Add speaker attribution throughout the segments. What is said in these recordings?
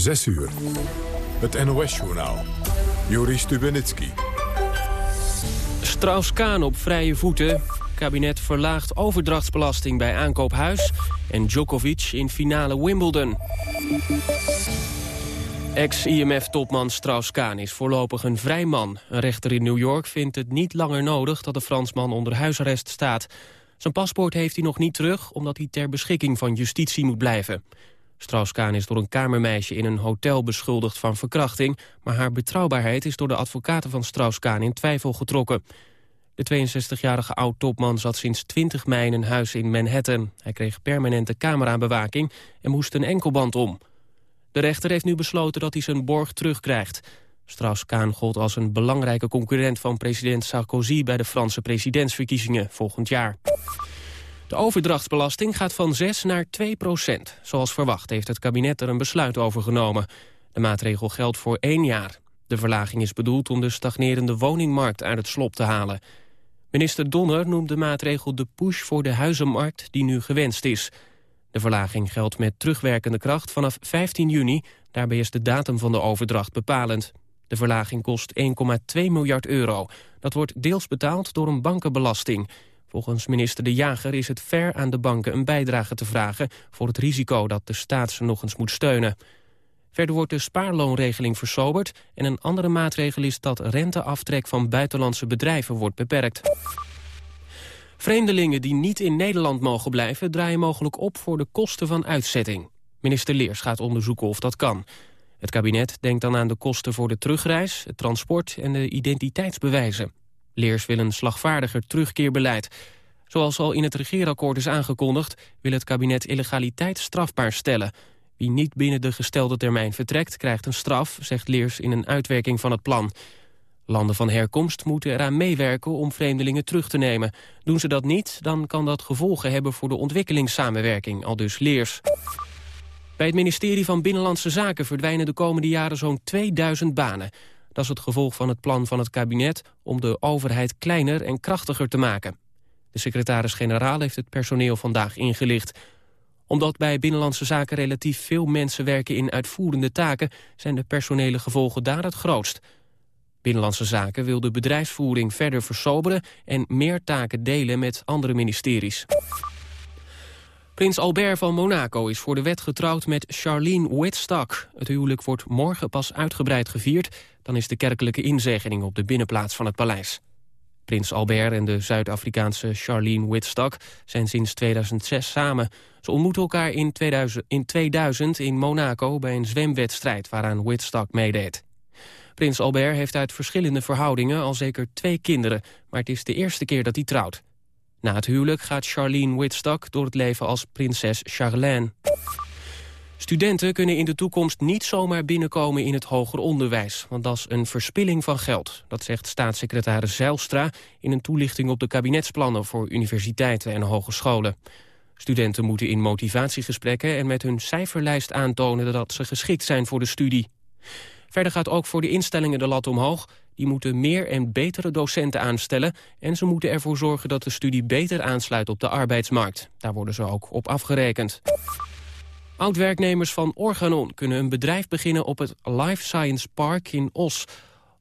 Speaker 1: 6 uur. Het NOS-journaal. Joris Stubenitski.
Speaker 2: Strauss-Kaan op vrije voeten. Kabinet verlaagt overdrachtsbelasting bij aankoophuis. En Djokovic in finale Wimbledon. Ex-IMF-topman Strauss-Kaan is voorlopig een vrij man. Een rechter in New York vindt het niet langer nodig dat de Fransman onder huisarrest staat. Zijn paspoort heeft hij nog niet terug, omdat hij ter beschikking van justitie moet blijven. Strauss-Kaan is door een kamermeisje in een hotel beschuldigd van verkrachting... maar haar betrouwbaarheid is door de advocaten van Strauss-Kaan in twijfel getrokken. De 62-jarige oud-topman zat sinds 20 mei in een huis in Manhattan. Hij kreeg permanente camerabewaking en moest een enkelband om. De rechter heeft nu besloten dat hij zijn borg terugkrijgt. Strauss-Kaan gold als een belangrijke concurrent van president Sarkozy... bij de Franse presidentsverkiezingen volgend jaar. De overdrachtsbelasting gaat van 6 naar 2 procent. Zoals verwacht heeft het kabinet er een besluit over genomen. De maatregel geldt voor één jaar. De verlaging is bedoeld om de stagnerende woningmarkt uit het slop te halen. Minister Donner noemt de maatregel de push voor de huizenmarkt die nu gewenst is. De verlaging geldt met terugwerkende kracht vanaf 15 juni. Daarbij is de datum van de overdracht bepalend. De verlaging kost 1,2 miljard euro. Dat wordt deels betaald door een bankenbelasting. Volgens minister De Jager is het ver aan de banken een bijdrage te vragen... voor het risico dat de staat ze nog eens moet steunen. Verder wordt de spaarloonregeling versoberd... en een andere maatregel is dat renteaftrek van buitenlandse bedrijven wordt beperkt. Vreemdelingen die niet in Nederland mogen blijven... draaien mogelijk op voor de kosten van uitzetting. Minister Leers gaat onderzoeken of dat kan. Het kabinet denkt dan aan de kosten voor de terugreis, het transport en de identiteitsbewijzen. Leers wil een slagvaardiger terugkeerbeleid. Zoals al in het regeerakkoord is aangekondigd... wil het kabinet illegaliteit strafbaar stellen. Wie niet binnen de gestelde termijn vertrekt, krijgt een straf... zegt Leers in een uitwerking van het plan. Landen van herkomst moeten eraan meewerken om vreemdelingen terug te nemen. Doen ze dat niet, dan kan dat gevolgen hebben voor de ontwikkelingssamenwerking, al dus Leers. Bij het ministerie van Binnenlandse Zaken verdwijnen de komende jaren zo'n 2000 banen. Dat is het gevolg van het plan van het kabinet om de overheid kleiner en krachtiger te maken. De secretaris-generaal heeft het personeel vandaag ingelicht. Omdat bij Binnenlandse Zaken relatief veel mensen werken in uitvoerende taken... zijn de personele gevolgen daar het grootst. Binnenlandse Zaken wil de bedrijfsvoering verder versoberen... en meer taken delen met andere ministeries. Prins Albert van Monaco is voor de wet getrouwd met Charlene Wittstock. Het huwelijk wordt morgen pas uitgebreid gevierd. Dan is de kerkelijke inzegening op de binnenplaats van het paleis. Prins Albert en de Zuid-Afrikaanse Charlene Wittstock zijn sinds 2006 samen. Ze ontmoetten elkaar in 2000, in 2000 in Monaco bij een zwemwedstrijd waaraan Wittstock meedeed. Prins Albert heeft uit verschillende verhoudingen al zeker twee kinderen, maar het is de eerste keer dat hij trouwt. Na het huwelijk gaat Charlene Wittstock door het leven als prinses Charlene. Studenten kunnen in de toekomst niet zomaar binnenkomen in het hoger onderwijs, want dat is een verspilling van geld. Dat zegt staatssecretaris Zijlstra in een toelichting op de kabinetsplannen voor universiteiten en hogescholen. Studenten moeten in motivatiegesprekken en met hun cijferlijst aantonen dat ze geschikt zijn voor de studie. Verder gaat ook voor de instellingen de lat omhoog. Die moeten meer en betere docenten aanstellen... en ze moeten ervoor zorgen dat de studie beter aansluit op de arbeidsmarkt. Daar worden ze ook op afgerekend. Oud-werknemers van Organon kunnen een bedrijf beginnen op het Life Science Park in Os.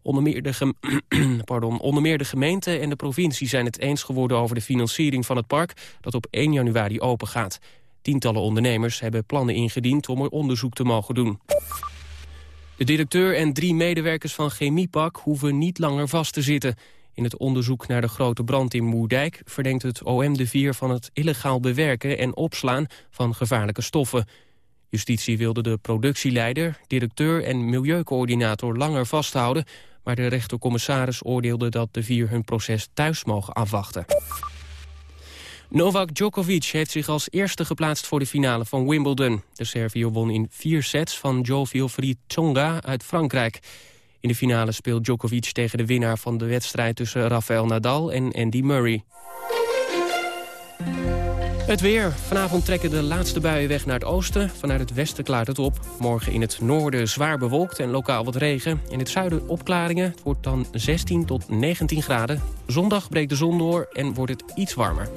Speaker 2: Onder meer, de Pardon, onder meer de gemeente en de provincie zijn het eens geworden over de financiering van het park dat op 1 januari open gaat. Tientallen ondernemers hebben plannen ingediend om er onderzoek te mogen doen. De directeur en drie medewerkers van Chemiepak hoeven niet langer vast te zitten. In het onderzoek naar de grote brand in Moerdijk verdenkt het OM de vier van het illegaal bewerken en opslaan van gevaarlijke stoffen. Justitie wilde de productieleider, directeur en milieucoördinator langer vasthouden, maar de rechtercommissaris oordeelde dat de vier hun proces thuis mogen afwachten. Novak Djokovic heeft zich als eerste geplaatst voor de finale van Wimbledon. De Serviër won in vier sets van Jo Wilfried Tsonga uit Frankrijk. In de finale speelt Djokovic tegen de winnaar van de wedstrijd tussen Rafael Nadal en Andy Murray. Het weer. Vanavond trekken de laatste buien weg naar het oosten. Vanuit het westen klaart het op. Morgen in het noorden zwaar bewolkt en lokaal wat regen. In het zuiden opklaringen. Het wordt dan 16 tot 19 graden. Zondag breekt de zon door en wordt het iets warmer.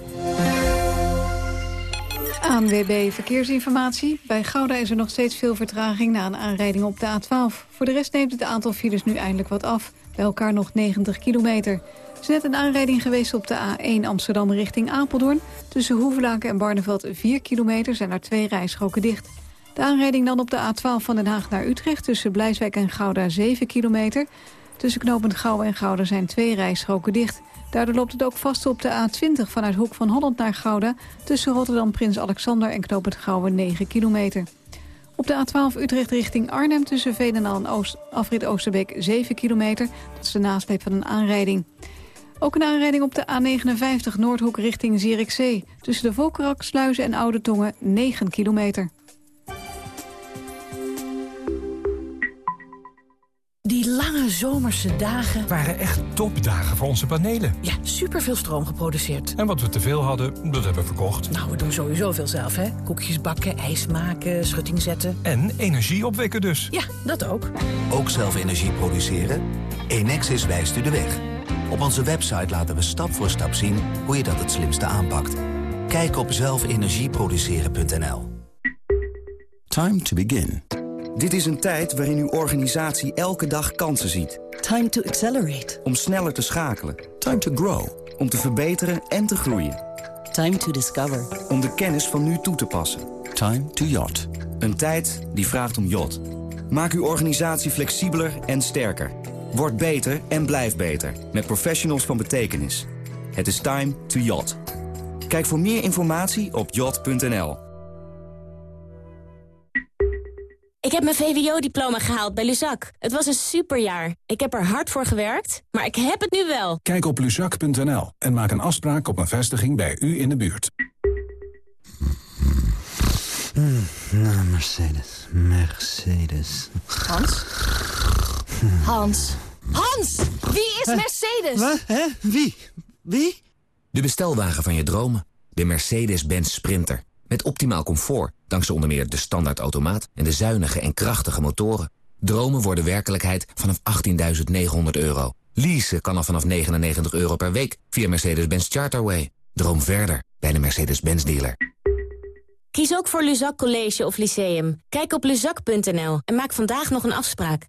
Speaker 3: ANWB Verkeersinformatie. Bij Gouda is er nog steeds veel vertraging na een aanrijding op de A12. Voor de rest neemt het aantal files nu eindelijk wat af. Bij elkaar nog 90 kilometer. Is net een aanrijding geweest op de A1 Amsterdam richting Apeldoorn. Tussen Hoevelaken en Barneveld 4 kilometer zijn er twee rijstroken dicht. De aanrijding dan op de A12 van Den Haag naar Utrecht... tussen Blijswijk en Gouda 7 kilometer. Tussen knooppunt Gouwen en Gouda zijn twee rijstroken dicht... Daardoor loopt het ook vast op de A20 vanuit Hoek van Holland naar Gouda... tussen Rotterdam Prins Alexander en Knoop Gouwen 9 kilometer. Op de A12 Utrecht richting Arnhem tussen Veenendaal en afrit Oosterbeek 7 kilometer. Dat is de nasleep van een aanrijding. Ook een aanrijding op de A59 Noordhoek richting Zierikzee. Tussen de Volkerak, Sluizen en Oude Tongen 9 kilometer.
Speaker 4: Die lange zomerse dagen...
Speaker 5: waren echt topdagen voor onze panelen.
Speaker 4: Ja, superveel stroom geproduceerd.
Speaker 5: En wat we teveel hadden, dat hebben we verkocht.
Speaker 4: Nou, we doen sowieso veel zelf, hè. Koekjes bakken, ijs maken, schutting zetten.
Speaker 5: En energie opwekken dus.
Speaker 4: Ja, dat ook.
Speaker 6: Ook zelf energie produceren? Enexis wijst u de weg. Op onze website laten we stap voor stap zien hoe je dat het slimste aanpakt. Kijk op zelfenergieproduceren.nl
Speaker 7: Time to begin. Dit is een tijd waarin uw organisatie elke dag kansen ziet.
Speaker 8: Time to accelerate.
Speaker 7: Om sneller te schakelen. Time to grow. Om te verbeteren en te groeien.
Speaker 8: Time to discover.
Speaker 7: Om de kennis van nu toe te passen.
Speaker 6: Time to yacht.
Speaker 7: Een tijd die vraagt om yacht. Maak uw organisatie flexibeler en sterker. Word beter en blijf beter. Met professionals van betekenis. Het is time to yacht. Kijk voor meer informatie op yacht.nl.
Speaker 9: Ik heb mijn VWO-diploma gehaald bij Luzak. Het was een superjaar. Ik heb er hard voor gewerkt, maar ik heb het nu wel.
Speaker 10: Kijk op luzak.nl en maak een afspraak op een vestiging bij u in de buurt.
Speaker 11: Mm, nou, Mercedes. Mercedes.
Speaker 9: Hans? Hans? Hans! Wie is Mercedes?
Speaker 11: Wat? Hè? Wie? Wie?
Speaker 12: De bestelwagen van je dromen. De Mercedes-Benz Sprinter. Met optimaal comfort, dankzij onder meer de standaard automaat en de zuinige en krachtige motoren. Dromen worden werkelijkheid vanaf 18.900 euro. Leasen kan al vanaf 99 euro per week via Mercedes-Benz Charterway. Droom verder bij de Mercedes-Benz dealer.
Speaker 9: Kies ook voor Luzak College of Lyceum. Kijk op luzak.nl en maak vandaag nog een afspraak.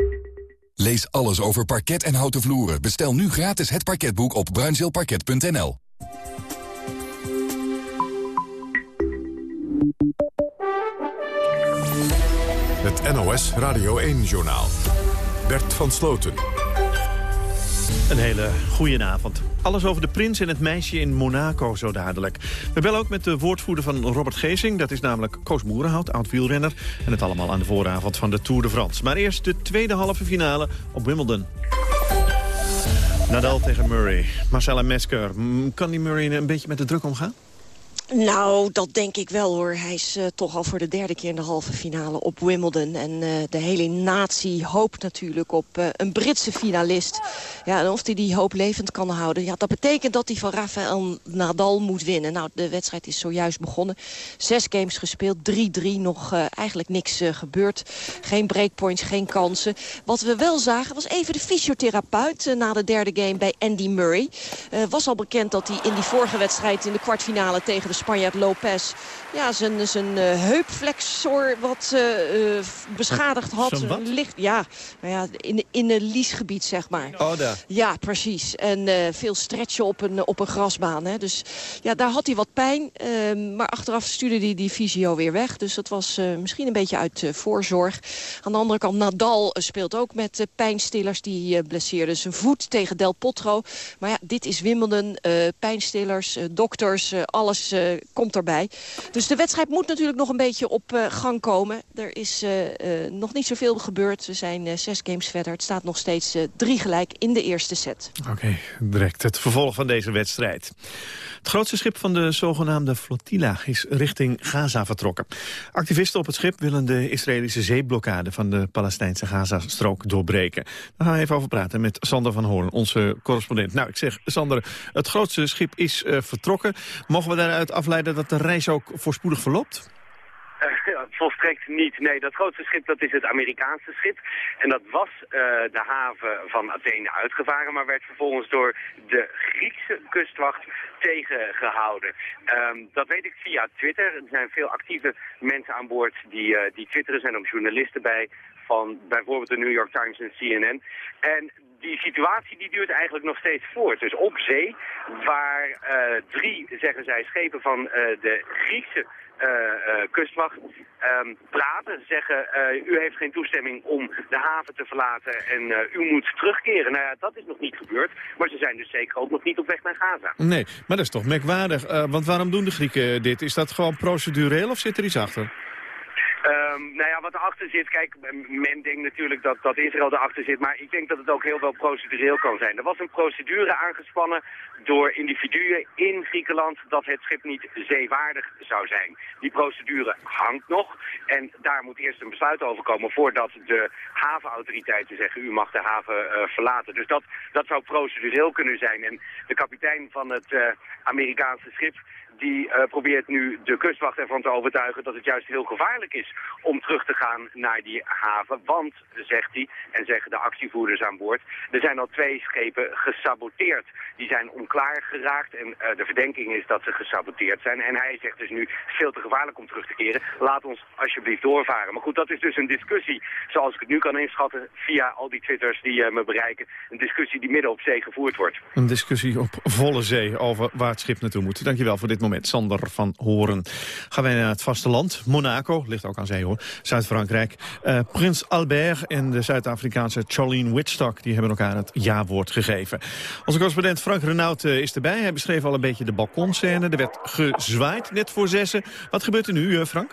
Speaker 13: Lees alles over parket en houten vloeren. Bestel nu gratis het parketboek op bruinzeelparket.nl.
Speaker 1: Het NOS Radio 1-journaal. Bert van Sloten.
Speaker 14: Een hele goede avond. Alles over de prins en het meisje in Monaco zo dadelijk. We bellen ook met de woordvoerder van Robert Geesing. Dat is namelijk Koos Moerenhout, oud-wielrenner. En het allemaal aan de vooravond van de Tour de France. Maar eerst de tweede halve finale op Wimbledon. Nadal tegen Murray. Marcella Mesker. Kan die Murray een beetje met de druk omgaan?
Speaker 15: Nou, dat denk ik wel hoor. Hij is uh, toch al voor de derde keer in de halve finale op Wimbledon. En uh, de hele natie hoopt natuurlijk op uh, een Britse finalist. Ja, en of hij die hoop levend kan houden. Ja, dat betekent dat hij van Rafael Nadal moet winnen. Nou, de wedstrijd is zojuist begonnen. Zes games gespeeld, 3-3. Nog eigenlijk niks gebeurd. Geen breakpoints, geen kansen. Wat we wel zagen was even de fysiotherapeut na de derde game bij Andy Murray. was al bekend dat hij in die vorige wedstrijd in de kwartfinale tegen de Spanjaard Lopez ja, zijn, zijn uh, heupflexor wat uh, uh, beschadigd had. Licht, ja, nou ja, in, in een liesgebied, zeg maar.
Speaker 14: Oh, daar.
Speaker 15: Ja, precies. En veel stretchen op een, op een grasbaan. Hè. Dus ja, daar had hij wat pijn. Ehm, maar achteraf stuurde hij die visio weer weg. Dus dat was misschien een beetje uit voorzorg. Aan de andere kant, Nadal speelt ook met pijnstillers. Die blesseerde zijn voet tegen Del Potro. Maar ja, dit is Wimbledon. pijnstillers, dokters, alles komt erbij. Dus de wedstrijd moet natuurlijk nog een beetje op gang komen. Er is nog niet zoveel gebeurd. We zijn zes games verder. Het staat nog steeds drie gelijk in de eerste set.
Speaker 14: Oké, direct het vervolg van deze wedstrijd. Het grootste schip van de zogenaamde flotilla is richting Gaza vertrokken. Activisten op het schip willen de Israëlische zeeblokkade van de Palestijnse Gazastrook doorbreken. Daar gaan we even over praten met Sander van Hoorn, onze correspondent. Nou, ik zeg, Sander, het grootste schip is vertrokken. Mogen we daaruit afleiden dat de reis ook voorspoedig verloopt?
Speaker 16: volstrekt niet. Nee, dat grootste schip dat is het Amerikaanse schip. En dat was uh, de haven van Athene uitgevaren, maar werd vervolgens door de Griekse kustwacht tegengehouden. Um, dat weet ik via Twitter. Er zijn veel actieve mensen aan boord die, uh, die twitteren. Er zijn ook journalisten bij van bijvoorbeeld de New York Times en CNN. En die situatie die duurt eigenlijk nog steeds voort. Dus op zee, waar uh, drie, zeggen zij, schepen van uh, de Griekse uh, kustwacht um, praten. Zeggen, u heeft geen toestemming om de haven te verlaten en u moet terugkeren. Nou ja, dat is nog niet gebeurd. Maar ze zijn dus zeker ook nog niet op weg naar Gaza.
Speaker 14: Nee, maar dat is toch merkwaardig. want waarom doen de Grieken dit? Is dat gewoon procedureel of zit er iets achter?
Speaker 16: Um, nou ja, wat erachter zit, kijk, men denkt natuurlijk dat, dat Israël erachter zit, maar ik denk dat het ook heel wel procedureel kan zijn. Er was een procedure aangespannen door individuen in Griekenland dat het schip niet zeewaardig zou zijn. Die procedure hangt nog en daar moet eerst een besluit over komen voordat de havenautoriteiten zeggen u mag de haven uh, verlaten. Dus dat, dat zou procedureel kunnen zijn. En de kapitein van het uh, Amerikaanse schip die uh, probeert nu de kustwacht ervan te overtuigen dat het juist heel gevaarlijk is om terug te gaan naar die haven. Want, zegt hij, en zeggen de actievoerders aan boord, er zijn al twee schepen gesaboteerd. Die zijn onklaar geraakt en uh, de verdenking is dat ze gesaboteerd zijn. En hij zegt dus nu, veel te gevaarlijk om terug te keren. Laat ons alsjeblieft doorvaren. Maar goed, dat is dus een discussie, zoals ik het nu kan inschatten, via al die twitters die uh, me bereiken. Een discussie die midden op zee gevoerd wordt.
Speaker 14: Een discussie op volle zee over waar het schip naartoe moet. Dankjewel voor dit moment met Sander van Horen. Gaan wij naar het vasteland. Monaco, ligt ook aan zee hoor. Zuid-Frankrijk. Uh, Prins Albert en de Zuid-Afrikaanse Charlene Whitstock... die hebben elkaar het ja-woord gegeven. Onze correspondent Frank Renaud uh, is erbij. Hij beschreef al een beetje de balkonscène. Er werd gezwaaid net voor zessen. Wat gebeurt er nu, uh, Frank?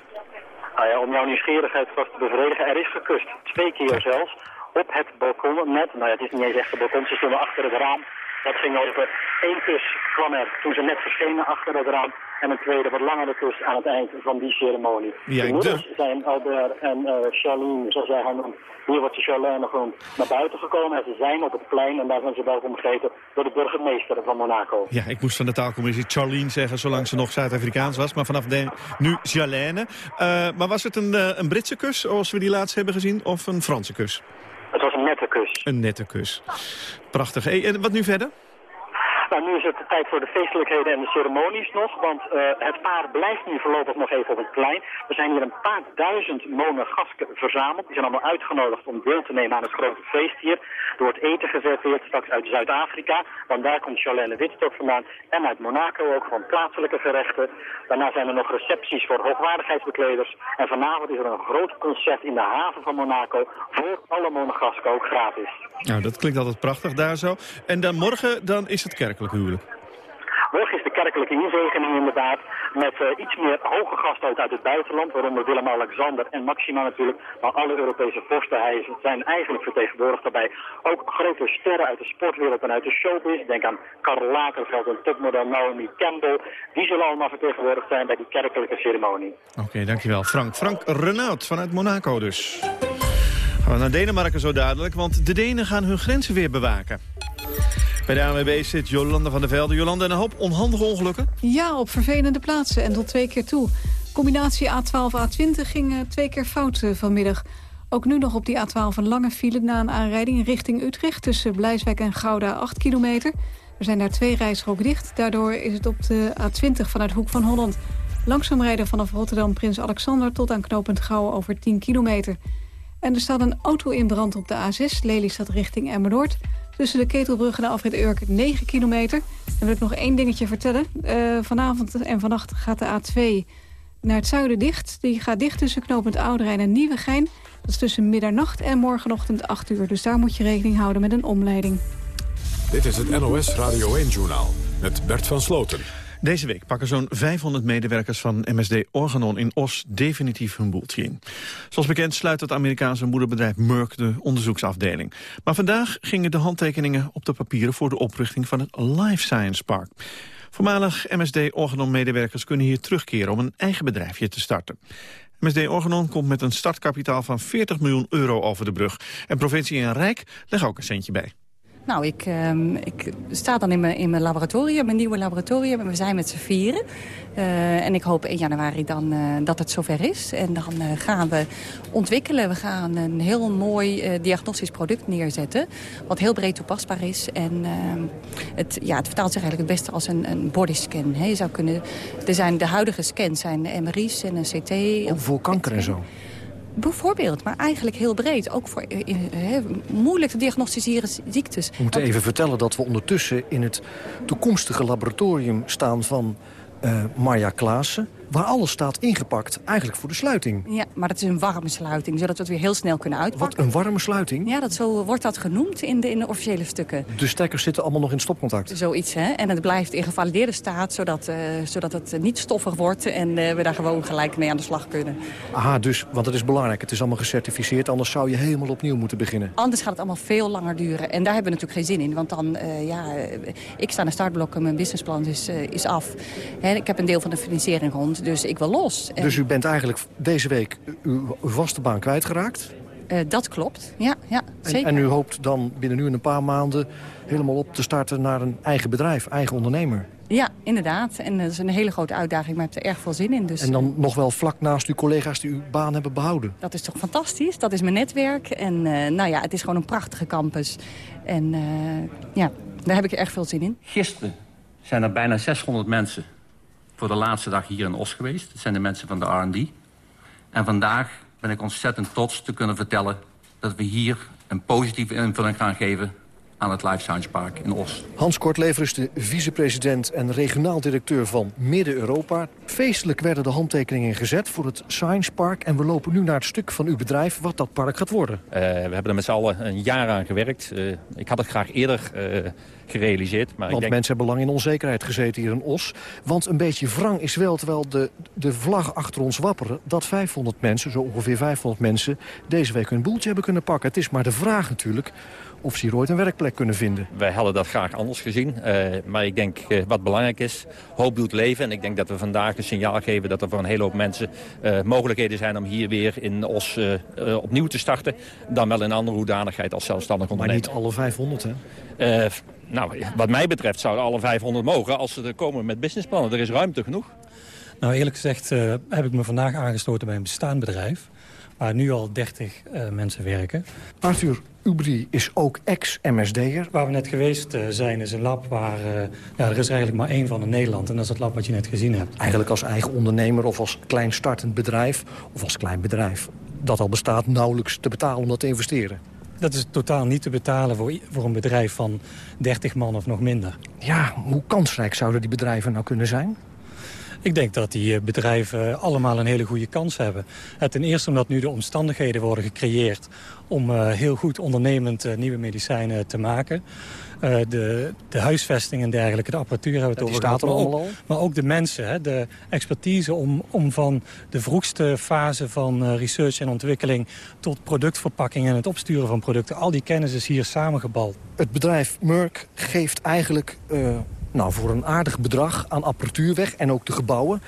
Speaker 17: Nou ja, om jouw nieuwsgierigheid vast te bevredigen, er is gekust. Twee keer zelfs. Op het balkon net. Nou ja, het is niet eens echt een balkon, ze stonden achter het raam. Dat ging over. Eén kus kwam er toen ze net verschenen achter het raam. En een tweede, wat langere kus aan het eind van die ceremonie. Ja, de moeders de... zijn Albert en uh, Charlene, zoals jij haar noemt, hier wordt ze Charlene genoemd, naar buiten gekomen. En ze zijn op het plein en daar zijn ze welkom gegeten door de burgemeester van Monaco.
Speaker 14: Ja, ik moest van de taalcommissie Charlene zeggen, zolang ze nog Zuid-Afrikaans was. Maar vanaf de, nu Charlene. Uh, maar was het een, uh, een Britse kus, zoals we die laatst hebben gezien, of een Franse kus?
Speaker 17: Het was een nette kus.
Speaker 14: Een nette kus. Prachtig. En wat nu verder?
Speaker 17: Nou, nu is het tijd voor de feestelijkheden en de ceremonies nog, want uh, het paar blijft nu voorlopig nog even op het plein. Er zijn hier een paar duizend monegasken verzameld. Die zijn allemaal uitgenodigd om deel te nemen aan het grote feest hier. Er wordt eten geserveerd straks uit Zuid-Afrika, want daar komt Charlene Witstok vandaan. En uit Monaco ook van plaatselijke gerechten. Daarna zijn er nog recepties voor hoogwaardigheidsbekleders. En vanavond is er een groot concert in de haven van Monaco voor alle monegasken, ook gratis.
Speaker 14: Nou, dat klinkt altijd prachtig daar zo. En dan morgen dan is het kerkelijk huwelijk.
Speaker 17: Morgen is de kerkelijke inzegening inderdaad met uh, iets meer hoge gasten uit het buitenland, waaronder Willem-Alexander en Maxima natuurlijk, maar alle Europese vorsten hij zijn eigenlijk vertegenwoordigd daarbij. Ook grote sterren uit de sportwereld en uit de showbiz, denk aan Karl Lagerfeld en topmodel Naomi Campbell, die zullen allemaal vertegenwoordigd zijn bij die kerkelijke ceremonie.
Speaker 14: Oké, okay, dankjewel Frank. Frank Renaud vanuit Monaco dus. Gaan we naar Denemarken zo dadelijk, want de Denen gaan hun grenzen weer bewaken. Bij de ANWB zit Jolanda van der Velde. Jolanda, een hoop onhandige ongelukken?
Speaker 3: Ja, op vervelende plaatsen en tot twee keer toe. Combinatie A12-A20 ging uh, twee keer fout uh, vanmiddag. Ook nu nog op die A12 een lange file na een aanrijding richting Utrecht... tussen Blijswijk en Gouda 8 kilometer. Er zijn daar twee rijstroken dicht. Daardoor is het op de A20 vanuit Hoek van Holland. Langzaam rijden vanaf Rotterdam Prins Alexander... tot aan knooppunt Gouwen over 10 kilometer. En er staat een auto in brand op de A6, Lelystad richting Emmeloord... Tussen de Ketelbrug en de Alfred Urk 9 kilometer. Dan wil ik nog één dingetje vertellen. Uh, vanavond en vannacht gaat de A2 naar het zuiden dicht. Die gaat dicht tussen knooppunt Ouderijn en Nieuwegein. Dat is tussen middernacht en morgenochtend 8 uur. Dus daar moet je rekening houden met een omleiding.
Speaker 1: Dit is het NOS Radio 1-journaal met Bert van Sloten.
Speaker 14: Deze week pakken zo'n 500 medewerkers van MSD Organon in Os definitief hun boeltje in. Zoals bekend sluit het Amerikaanse moederbedrijf Merck de onderzoeksafdeling. Maar vandaag gingen de handtekeningen op de papieren voor de oprichting van het Life Science Park. Voormalig MSD Organon-medewerkers kunnen hier terugkeren om een eigen bedrijfje te starten. MSD Organon komt met een startkapitaal van 40 miljoen euro over de brug. En provincie en Rijk leggen ook een centje bij.
Speaker 18: Nou, ik, uh, ik sta dan in mijn, in mijn laboratorium, mijn nieuwe laboratorium. En we zijn met z'n vieren. Uh, en ik hoop 1 januari dan uh, dat het zover is. En dan gaan we ontwikkelen. We gaan een heel mooi diagnostisch product neerzetten. Wat heel breed toepasbaar is. En ehm, het, ja, het vertaalt zich eigenlijk het beste als een, een bodyscan. He, je zou kunnen, er zijn de huidige scans zijn MRI's en een CT.
Speaker 19: Of voor kanker en zo?
Speaker 18: Bijvoorbeeld, maar eigenlijk heel breed. Ook voor he, moeilijk te diagnosticeren ziektes.
Speaker 19: We moeten even vertellen dat we ondertussen in het toekomstige laboratorium staan van uh, Marja Klaassen waar alles staat ingepakt, eigenlijk voor de sluiting.
Speaker 18: Ja, maar het is een warme sluiting, zodat we het weer heel snel kunnen uitpakken.
Speaker 19: Wat, een warme sluiting?
Speaker 18: Ja, dat, zo wordt dat genoemd in de, in de officiële stukken.
Speaker 19: De stekkers zitten allemaal nog in stopcontact?
Speaker 18: Zoiets, hè. En het blijft in gevalideerde staat, zodat, uh, zodat het niet stoffig wordt... en uh, we daar gewoon gelijk mee aan de slag kunnen.
Speaker 19: Aha, dus, want het is belangrijk. Het is allemaal gecertificeerd, anders zou je helemaal opnieuw moeten beginnen.
Speaker 18: Anders gaat het allemaal veel langer duren. En daar hebben we natuurlijk geen zin in, want dan, uh, ja... Ik sta naar startblokken, mijn businessplan is, is af. Hè, ik heb een deel van de financiering rond, dus ik wil los.
Speaker 19: Dus u bent eigenlijk deze week uw vaste baan kwijtgeraakt?
Speaker 18: Uh, dat klopt, ja, ja zeker.
Speaker 19: En, en, u hoopt dan binnen nu een paar maanden helemaal op te starten naar een eigen bedrijf, eigen ondernemer?
Speaker 18: Ja, inderdaad. En dat is een hele grote uitdaging, maar ik heb er erg veel zin in. Dus...
Speaker 19: En dan nog wel vlak naast uw collega's die uw baan hebben behouden?
Speaker 18: Dat is toch fantastisch? Dat is mijn netwerk. En uh, nou ja, het is gewoon een prachtige campus. En uh, ja, daar heb ik erg veel zin in.
Speaker 20: Gisteren zijn er bijna 600 mensen voor de laatste dag hier in Os geweest. Dat zijn de mensen van de R&D. En vandaag ben ik ontzettend trots te kunnen vertellen... dat we hier een positieve invulling gaan geven aan het Life Science Park in Os.
Speaker 19: Hans Kortlever is de vicepresident en regionaal directeur van Midden-Europa. Feestelijk werden de handtekeningen gezet voor het Science Park... en we lopen nu naar het stuk van uw bedrijf wat dat park gaat worden.
Speaker 20: Uh, we hebben er met z'n allen een jaar aan gewerkt. Uh, ik had het graag eerder uh, gerealiseerd. Maar
Speaker 19: Want
Speaker 20: ik denk...
Speaker 19: mensen hebben lang in onzekerheid gezeten hier in Os. Want een beetje wrang is wel, terwijl de, de vlag achter ons wapperen... dat 500 mensen, zo ongeveer 500 mensen, deze week hun boeltje hebben kunnen pakken. Het is maar de vraag natuurlijk of ze hier ooit een werkplek kunnen vinden.
Speaker 20: Wij hadden dat graag anders gezien. Uh, maar ik denk uh, wat belangrijk is, hoop doet leven. En ik denk dat we vandaag een signaal geven dat er voor een hele hoop mensen uh, mogelijkheden zijn om hier weer in Os opnieuw te starten. Dan wel in een andere hoedanigheid als zelfstandig ondernemer.
Speaker 19: Maar niet alle 500 hè?
Speaker 20: nou, wat mij betreft zouden alle 500 mogen als ze er komen met businessplannen. Er is ruimte genoeg.
Speaker 21: Nou, eerlijk gezegd heb ik me vandaag aangestoten bij een bestaand bedrijf waar nu al 30 uh, mensen werken.
Speaker 19: Arthur Ubri is ook ex-MSD'er.
Speaker 21: Waar we net geweest uh, zijn is een lab waar... Uh, ja, er is eigenlijk maar één van in Nederland. En dat is het lab wat je net gezien hebt.
Speaker 19: Eigenlijk als eigen ondernemer of als klein startend bedrijf... of als klein bedrijf dat al bestaat nauwelijks te betalen om dat te investeren.
Speaker 21: Dat is totaal niet te betalen voor, voor een bedrijf van 30 man of nog minder.
Speaker 19: Ja, hoe kansrijk zouden die bedrijven nou kunnen zijn?
Speaker 21: Ik denk dat die bedrijven allemaal een hele goede kans hebben. Ten eerste omdat nu de omstandigheden worden gecreëerd... om uh, heel goed ondernemend nieuwe medicijnen te maken. Uh, de, de huisvesting en dergelijke, de apparatuur hebben we het over
Speaker 19: gehad. Maar ook,
Speaker 21: maar ook de mensen, hè, de expertise om, om van de vroegste fase van research en ontwikkeling... tot productverpakking en het opsturen van producten. Al die kennis is hier samengebald.
Speaker 19: Het bedrijf Merck geeft eigenlijk nou, voor een aardig bedrag aan apparatuur weg en ook de gebouwen.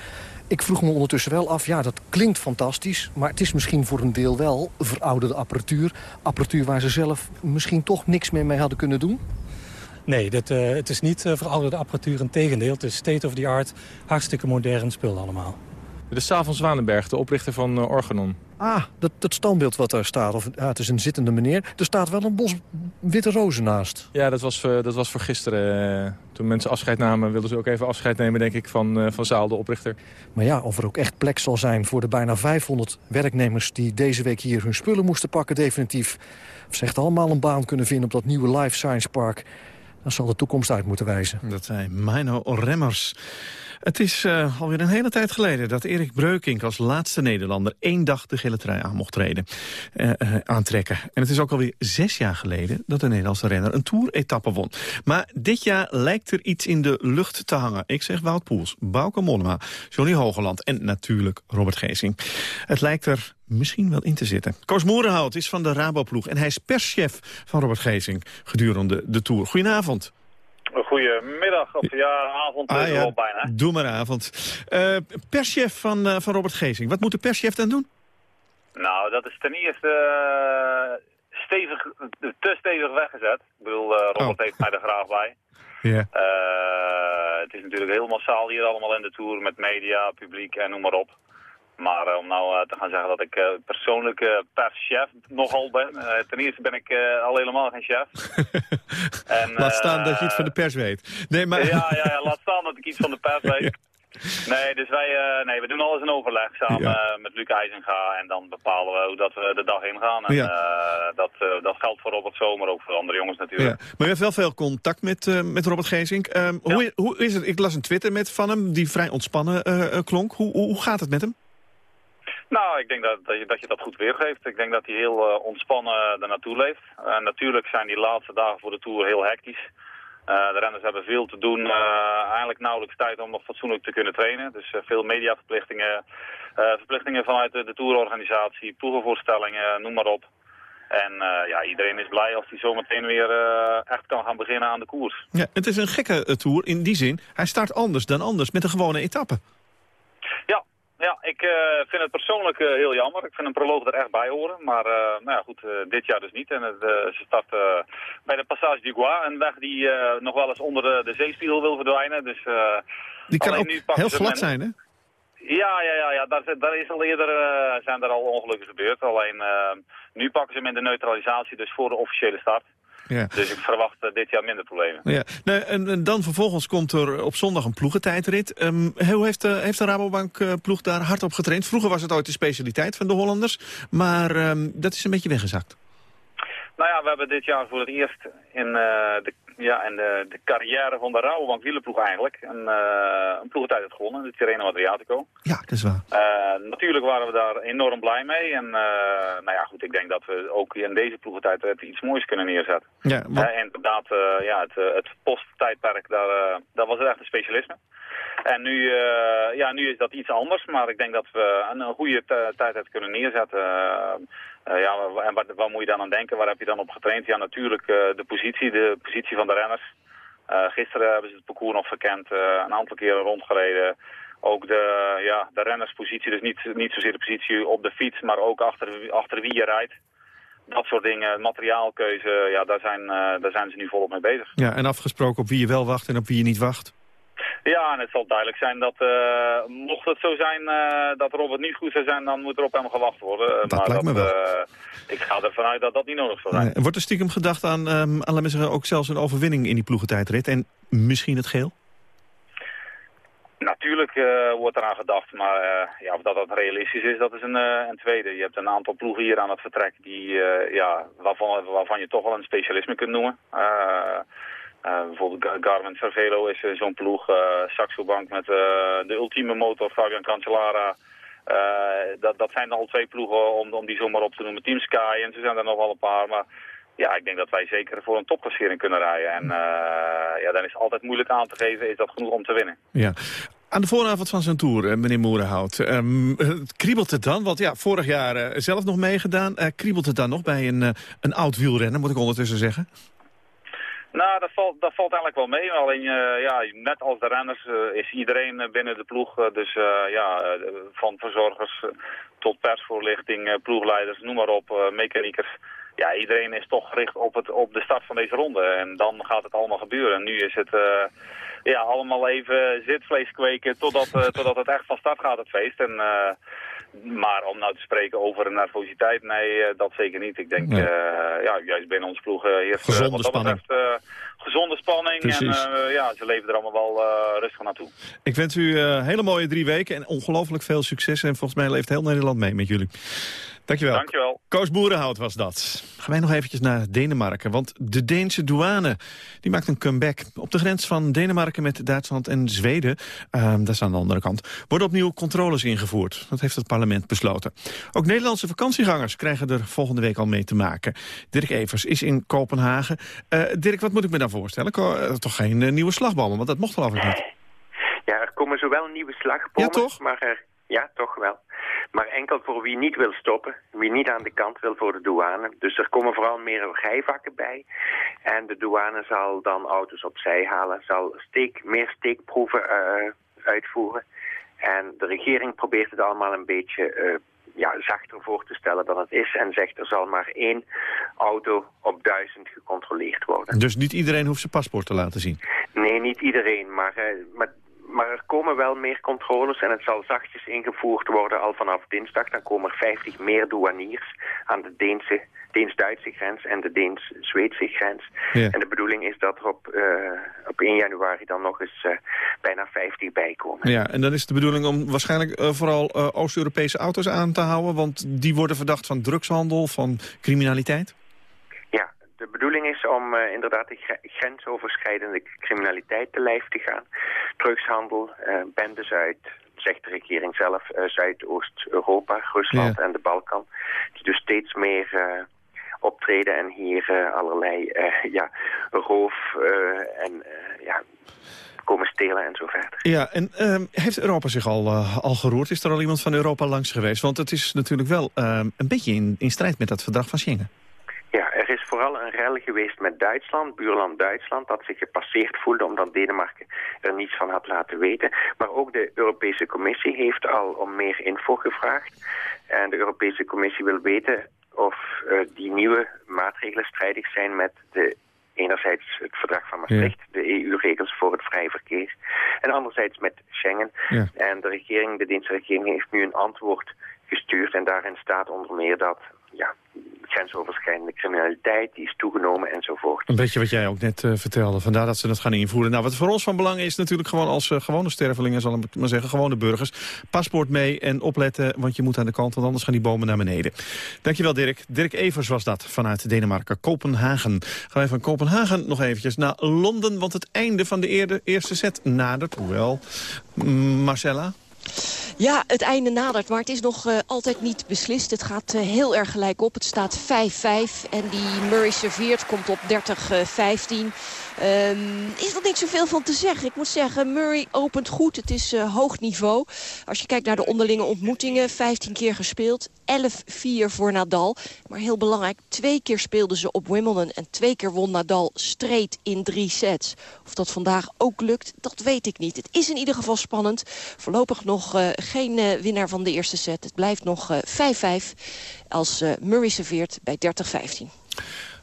Speaker 19: Ik vroeg me ondertussen wel af, ja, dat klinkt fantastisch... maar het is misschien voor een deel wel verouderde apparatuur. Apparatuur waar ze zelf misschien toch niks meer mee hadden kunnen doen?
Speaker 21: Nee, dit, uh, het is niet uh, verouderde apparatuur. Integendeel, het is state-of-the-art, hartstikke modern spul allemaal.
Speaker 22: Dit is Saal van Zwanenberg, de oprichter van uh, Organon.
Speaker 19: Ah, dat, dat standbeeld wat daar staat, of ja, het is een zittende meneer. Er staat wel een bos witte rozen naast.
Speaker 22: Ja, dat was, uh, dat was voor gisteren. Uh, toen mensen afscheid namen, wilden ze ook even afscheid nemen, denk ik, van, uh, van Zaal, de oprichter.
Speaker 19: Maar ja, of er ook echt plek zal zijn voor de bijna 500 werknemers... die deze week hier hun spullen moesten pakken, definitief. Of ze echt allemaal een baan kunnen vinden op dat nieuwe Life Science Park... Dat zal de toekomst uit moeten wijzen.
Speaker 14: Dat zei Mino Remmers. Het is uh, alweer een hele tijd geleden dat Erik Breukink als laatste Nederlander één dag de gele trui aan mocht treden, uh, uh, aantrekken. En het is ook alweer zes jaar geleden dat de Nederlandse renner een Tour-etappe won. Maar dit jaar lijkt er iets in de lucht te hangen. Ik zeg Wout Poels, Bauke Mollema, Johnny Hogeland en natuurlijk Robert Geesing. Het lijkt er misschien wel in te zitten. Koos Moerenhout is van de Raboploeg en hij is perschef van Robert Geesing gedurende de Tour. Goedenavond.
Speaker 23: Goedemiddag, of ja, avond ah, ja. al bijna.
Speaker 14: Doe maar avond. Uh, perschef van, uh, van Robert Geesing, wat moet de perschef dan doen?
Speaker 23: Nou, dat is ten eerste uh, stevig, te stevig weggezet. Ik bedoel, Robert oh. heeft mij er graag bij.
Speaker 14: Ja.
Speaker 23: het is natuurlijk heel massaal hier allemaal in de Tour met media, publiek en noem maar op. Maar uh, om nou uh, te gaan zeggen dat ik uh, persoonlijk perschef nogal ben. ten eerste ben ik al helemaal geen chef.
Speaker 14: en, laat staan dat je iets van de pers weet. Nee, maar...
Speaker 23: ja, ja, ja, laat staan dat ik iets van de pers weet. Nee, dus wij nee, we doen alles in overleg samen met Luc IJzenga. En dan bepalen we hoe dat we de dag ingaan. En ja. dat, dat geldt voor Robert Zomer, ook voor andere jongens natuurlijk.
Speaker 14: Ja. Maar je hebt wel veel contact met, met Robert Geesink. Um, hoe, hoe is het? Ik las een Twitter met van hem die vrij ontspannen klonk. Hoe, hoe gaat het met hem?
Speaker 23: Nou, ik denk dat, dat, je, dat je dat goed weergeeft. Ik denk dat hij heel uh, ontspannen er naartoe leeft. Uh, natuurlijk zijn die laatste dagen voor de Tour heel hectisch. Uh, de renners hebben veel te doen, eigenlijk nauwelijks tijd om nog fatsoenlijk te kunnen trainen. Dus veel mediaverplichtingen, verplichtingen vanuit de, de tourorganisatie, ploegenvoorstellingen, noem maar op. En ja, iedereen is blij als hij zometeen weer echt kan gaan beginnen aan de koers.
Speaker 14: Ja, het is een gekke tour in die zin. Hij start anders dan anders met een gewone etappe.
Speaker 23: Ja, ik uh, vind het persoonlijk uh, heel jammer. Ik vind een proloog er echt bij horen. Maar uh, nou ja, goed, dit jaar dus niet. En het, ze start bij de Passage du Gois, een weg die nog wel eens onder de, de zeespiegel wil verdwijnen. Dus,
Speaker 14: die kan ook heel glad zijn, hè?
Speaker 23: Ja, ja, ja, ja. Daar, daar is al eerder zijn er al ongelukken gebeurd. Alleen nu pakken ze hem in de neutralisatie, dus voor de officiële start. Ja. Dus ik verwacht uh, dit jaar minder problemen.
Speaker 14: Ja. En, en, dan vervolgens komt er op zondag een ploegentijdrit. Um, hoe heeft, uh, heeft de Rabobank uh, ploeg daar hard op getraind? Vroeger was het ooit de specialiteit van de Hollanders. Maar um, dat is een beetje weggezakt.
Speaker 23: Nou ja, we hebben dit jaar voor het eerst in de ja, en de, de carrière van de Rabobank wielerploeg eigenlijk. Een, uh, een ploegentijd gewonnen, de Tirreno Adriatico.
Speaker 14: Ja, dat is waar.
Speaker 23: Uh, natuurlijk waren we daar enorm blij mee. En uh, nou ja, goed, ik denk dat we ook in deze ploegentijd iets moois kunnen neerzetten.
Speaker 14: Ja,
Speaker 23: en inderdaad, ja, het, het posttijdperk, daar, daar was het echt een specialisme. En nu, ja, nu is dat iets anders, maar ik denk dat we een, goede tijd kunnen neerzetten. Uh, ja, en waar, waar, moet je dan aan denken? Waar heb je dan op getraind? Ja, natuurlijk de positie, de positie van de renners. Gisteren hebben ze het parcours nog verkend, een aantal keren rondgereden. Ook de, ja, de rennerspositie, dus niet, niet zozeer de positie op de fiets, maar ook achter, achter wie je rijdt. Dat soort dingen, materiaalkeuze, ja, daar, zijn, daar zijn ze nu volop mee bezig.
Speaker 14: Ja, en afgesproken op wie je wel wacht en op wie je niet wacht?
Speaker 23: Ja, en het zal duidelijk zijn dat, uh, mocht het zo zijn uh, dat Robert niet goed zou zijn, dan moet er op hem gewacht worden.
Speaker 14: Dat maar lijkt dat, me wel. Uh,
Speaker 23: ik ga ervan uit dat dat niet nodig zal zijn.
Speaker 14: Nee, wordt er stiekem gedacht aan, um, aan zeggen, ook zelfs een overwinning in die ploegentijdrit en misschien het geel?
Speaker 23: Natuurlijk wordt eraan gedacht, maar ja, of dat, dat realistisch is, dat is een, een tweede. Je hebt een aantal ploegen hier aan het vertrek die, ja, waarvan, waarvan je toch wel een specialisme kunt noemen. Uh, bijvoorbeeld Garmin Cervelo is uh, zo'n ploeg. Uh, Saxo Bank met de ultieme motor Fabian Cancellara. dat, dat zijn al twee ploegen om, om die zomaar op te noemen. Team Sky en zo zijn er nog wel een paar. Maar ja, ik denk dat wij zeker voor een topklassering kunnen rijden. En ja, dan is het altijd moeilijk aan te geven, is dat genoeg om te winnen.
Speaker 14: Ja. Aan de vooravond van zijn tour, meneer Moerenhout, um, kriebelt het dan? Want ja, vorig jaar zelf nog meegedaan. kriebelt het dan nog bij een, een oud wielrenner, moet ik ondertussen zeggen?
Speaker 23: Nou, dat valt, dat valt eigenlijk wel mee. Alleen, uh, ja, net als de renners uh, is iedereen binnen de ploeg. Dus ja, van verzorgers tot persvoorlichting, ploegleiders, noem maar op, mechaniekers. Ja, iedereen is toch gericht op, het, op de start van deze ronde. En dan gaat het allemaal gebeuren. En nu is het ja, allemaal even zitvlees kweken totdat, totdat het echt van start gaat, het feest. En maar om nou te spreken over een nervositeit, nee, eh, dat zeker niet. Ik denk, nee. ja, juist binnen ons ploeg heeft
Speaker 14: gezonde wat dat betreft
Speaker 23: gezonde spanning. Precies. En ja, ze leven er allemaal wel rustig naartoe.
Speaker 14: Ik wens u hele mooie drie weken en ongelooflijk veel succes. En volgens mij leeft heel Nederland mee met jullie. Dankjewel.
Speaker 23: Dankjewel.
Speaker 14: Koos Boerenhout was dat. Gaan wij nog eventjes naar Denemarken. Want de Deense douane die maakt een comeback. Op de grens van Denemarken met Duitsland en Zweden, uh, dat is aan de andere kant, worden opnieuw controles ingevoerd. Dat heeft het parlement besloten. Ook Nederlandse vakantiegangers krijgen er volgende week al mee te maken. Dirk Evers is in Kopenhagen. Uh, Dirk, wat moet ik me dan voorstellen? Ko uh, toch geen uh, nieuwe slagbomen, want dat mocht geloof ik niet.
Speaker 24: Ja, er komen zowel nieuwe slagbomen,
Speaker 14: ja, toch?
Speaker 24: maar er, ja, toch wel. Maar enkel voor wie niet wil stoppen, wie niet aan de kant wil voor de douane. Dus er komen vooral meer rijvakken bij. En de douane zal dan auto's opzij halen, zal steek, meer steekproeven uh, uitvoeren. En de regering probeert het allemaal een beetje uh, ja, zachter voor te stellen dan het is. En zegt er zal maar één auto op duizend gecontroleerd worden.
Speaker 14: Dus niet iedereen hoeft zijn paspoort te laten zien?
Speaker 24: Nee, niet iedereen. Maar, uh, maar maar er komen wel meer controles en het zal zachtjes ingevoerd worden al vanaf dinsdag. Dan komen er 50 meer douaniers aan de Deense, Deens-Duitse grens en de Deens-Zweedse grens.
Speaker 14: Ja.
Speaker 24: En de bedoeling is dat er op, uh, op 1 januari dan nog eens uh, bijna 50 bij komen.
Speaker 14: Ja, en dan is het de bedoeling om waarschijnlijk uh, vooral Oost-Europese auto's aan te houden, want die worden verdacht van drugshandel, van criminaliteit?
Speaker 24: De bedoeling is om uh, inderdaad de grensoverschrijdende criminaliteit te lijf te gaan. Drugshandel, uh, bendes uit, zegt de regering zelf, uh, Zuidoost-Europa, Rusland ja. en de Balkan. Die dus steeds meer optreden en hier allerlei ja, roof en ja, komen stelen en zo verder.
Speaker 14: Ja, en uh, heeft Europa zich al, uh, al geroerd? Is er al iemand van Europa langs geweest? Want het is natuurlijk wel uh, een beetje in, in strijd met dat verdrag van Schengen.
Speaker 24: Vooral een rel geweest met Duitsland, buurland Duitsland, dat zich gepasseerd voelde omdat Denemarken er niets van had laten weten. Maar ook de Europese Commissie heeft al om meer info gevraagd. En de Europese Commissie wil weten of uh, die nieuwe maatregelen strijdig zijn met de enerzijds het verdrag van Maastricht, ja. de EU-regels voor het vrij verkeer, en anderzijds met Schengen.
Speaker 14: Ja.
Speaker 24: En de regering, de Deense regering, heeft nu een antwoord gestuurd en daarin staat onder meer dat ja, grensoverschrijdende criminaliteit, die is toegenomen enzovoort.
Speaker 14: Een beetje wat jij ook net uh, vertelde, vandaar dat ze dat gaan invoeren. Nou, wat voor ons van belang is natuurlijk gewoon als uh, gewone stervelingen, zal ik maar zeggen, gewone burgers, paspoort mee en opletten, want je moet aan de kant, want anders gaan die bomen naar beneden. Dankjewel Dirk. Dirk Evers was dat vanuit Denemarken, Kopenhagen. Gaan wij van Kopenhagen nog eventjes naar Londen, want het einde van de eerste set nadert, hoewel, Marcella...
Speaker 15: Ja, het einde nadert, maar het is nog uh, altijd niet beslist. Het gaat uh, heel erg gelijk op. Het staat 5-5 en die Murray serveert, komt op 30-15. Um, is er niet zoveel van te zeggen. Ik moet zeggen, Murray opent goed. Het is uh, hoog niveau. Als je kijkt naar de onderlinge ontmoetingen, 15 keer gespeeld. 11-4 voor Nadal. Maar heel belangrijk, twee keer speelden ze op Wimbledon... en twee keer won Nadal streed in drie sets. Of dat vandaag ook lukt, dat weet ik niet. Het is in ieder geval spannend. Voorlopig nog uh, geen uh, winnaar van de eerste set. Het blijft nog 5-5 als Murray serveert bij 30-15.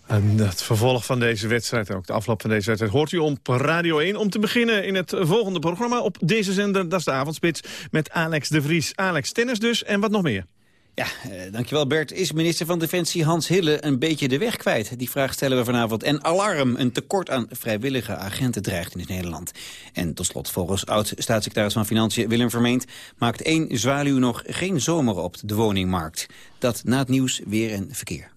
Speaker 14: En het vervolg van deze wedstrijd, ook de afloop van deze wedstrijd... hoort u op Radio 1 om te beginnen in het volgende programma... op deze zender, dat is de avondspits, met Alex de Vries. Alex, tennis dus en wat nog meer?
Speaker 25: Ja, eh, dankjewel Bert. Is minister van Defensie Hans Hille een beetje de weg kwijt? Die vraag stellen we vanavond. En alarm, een tekort aan vrijwillige agenten dreigt in Nederland. En tot slot, volgens oud-staatssecretaris van Financiën Willem Vermeend... maakt één zwaluw nog geen zomer op de woningmarkt. Dat na het nieuws weer en verkeer.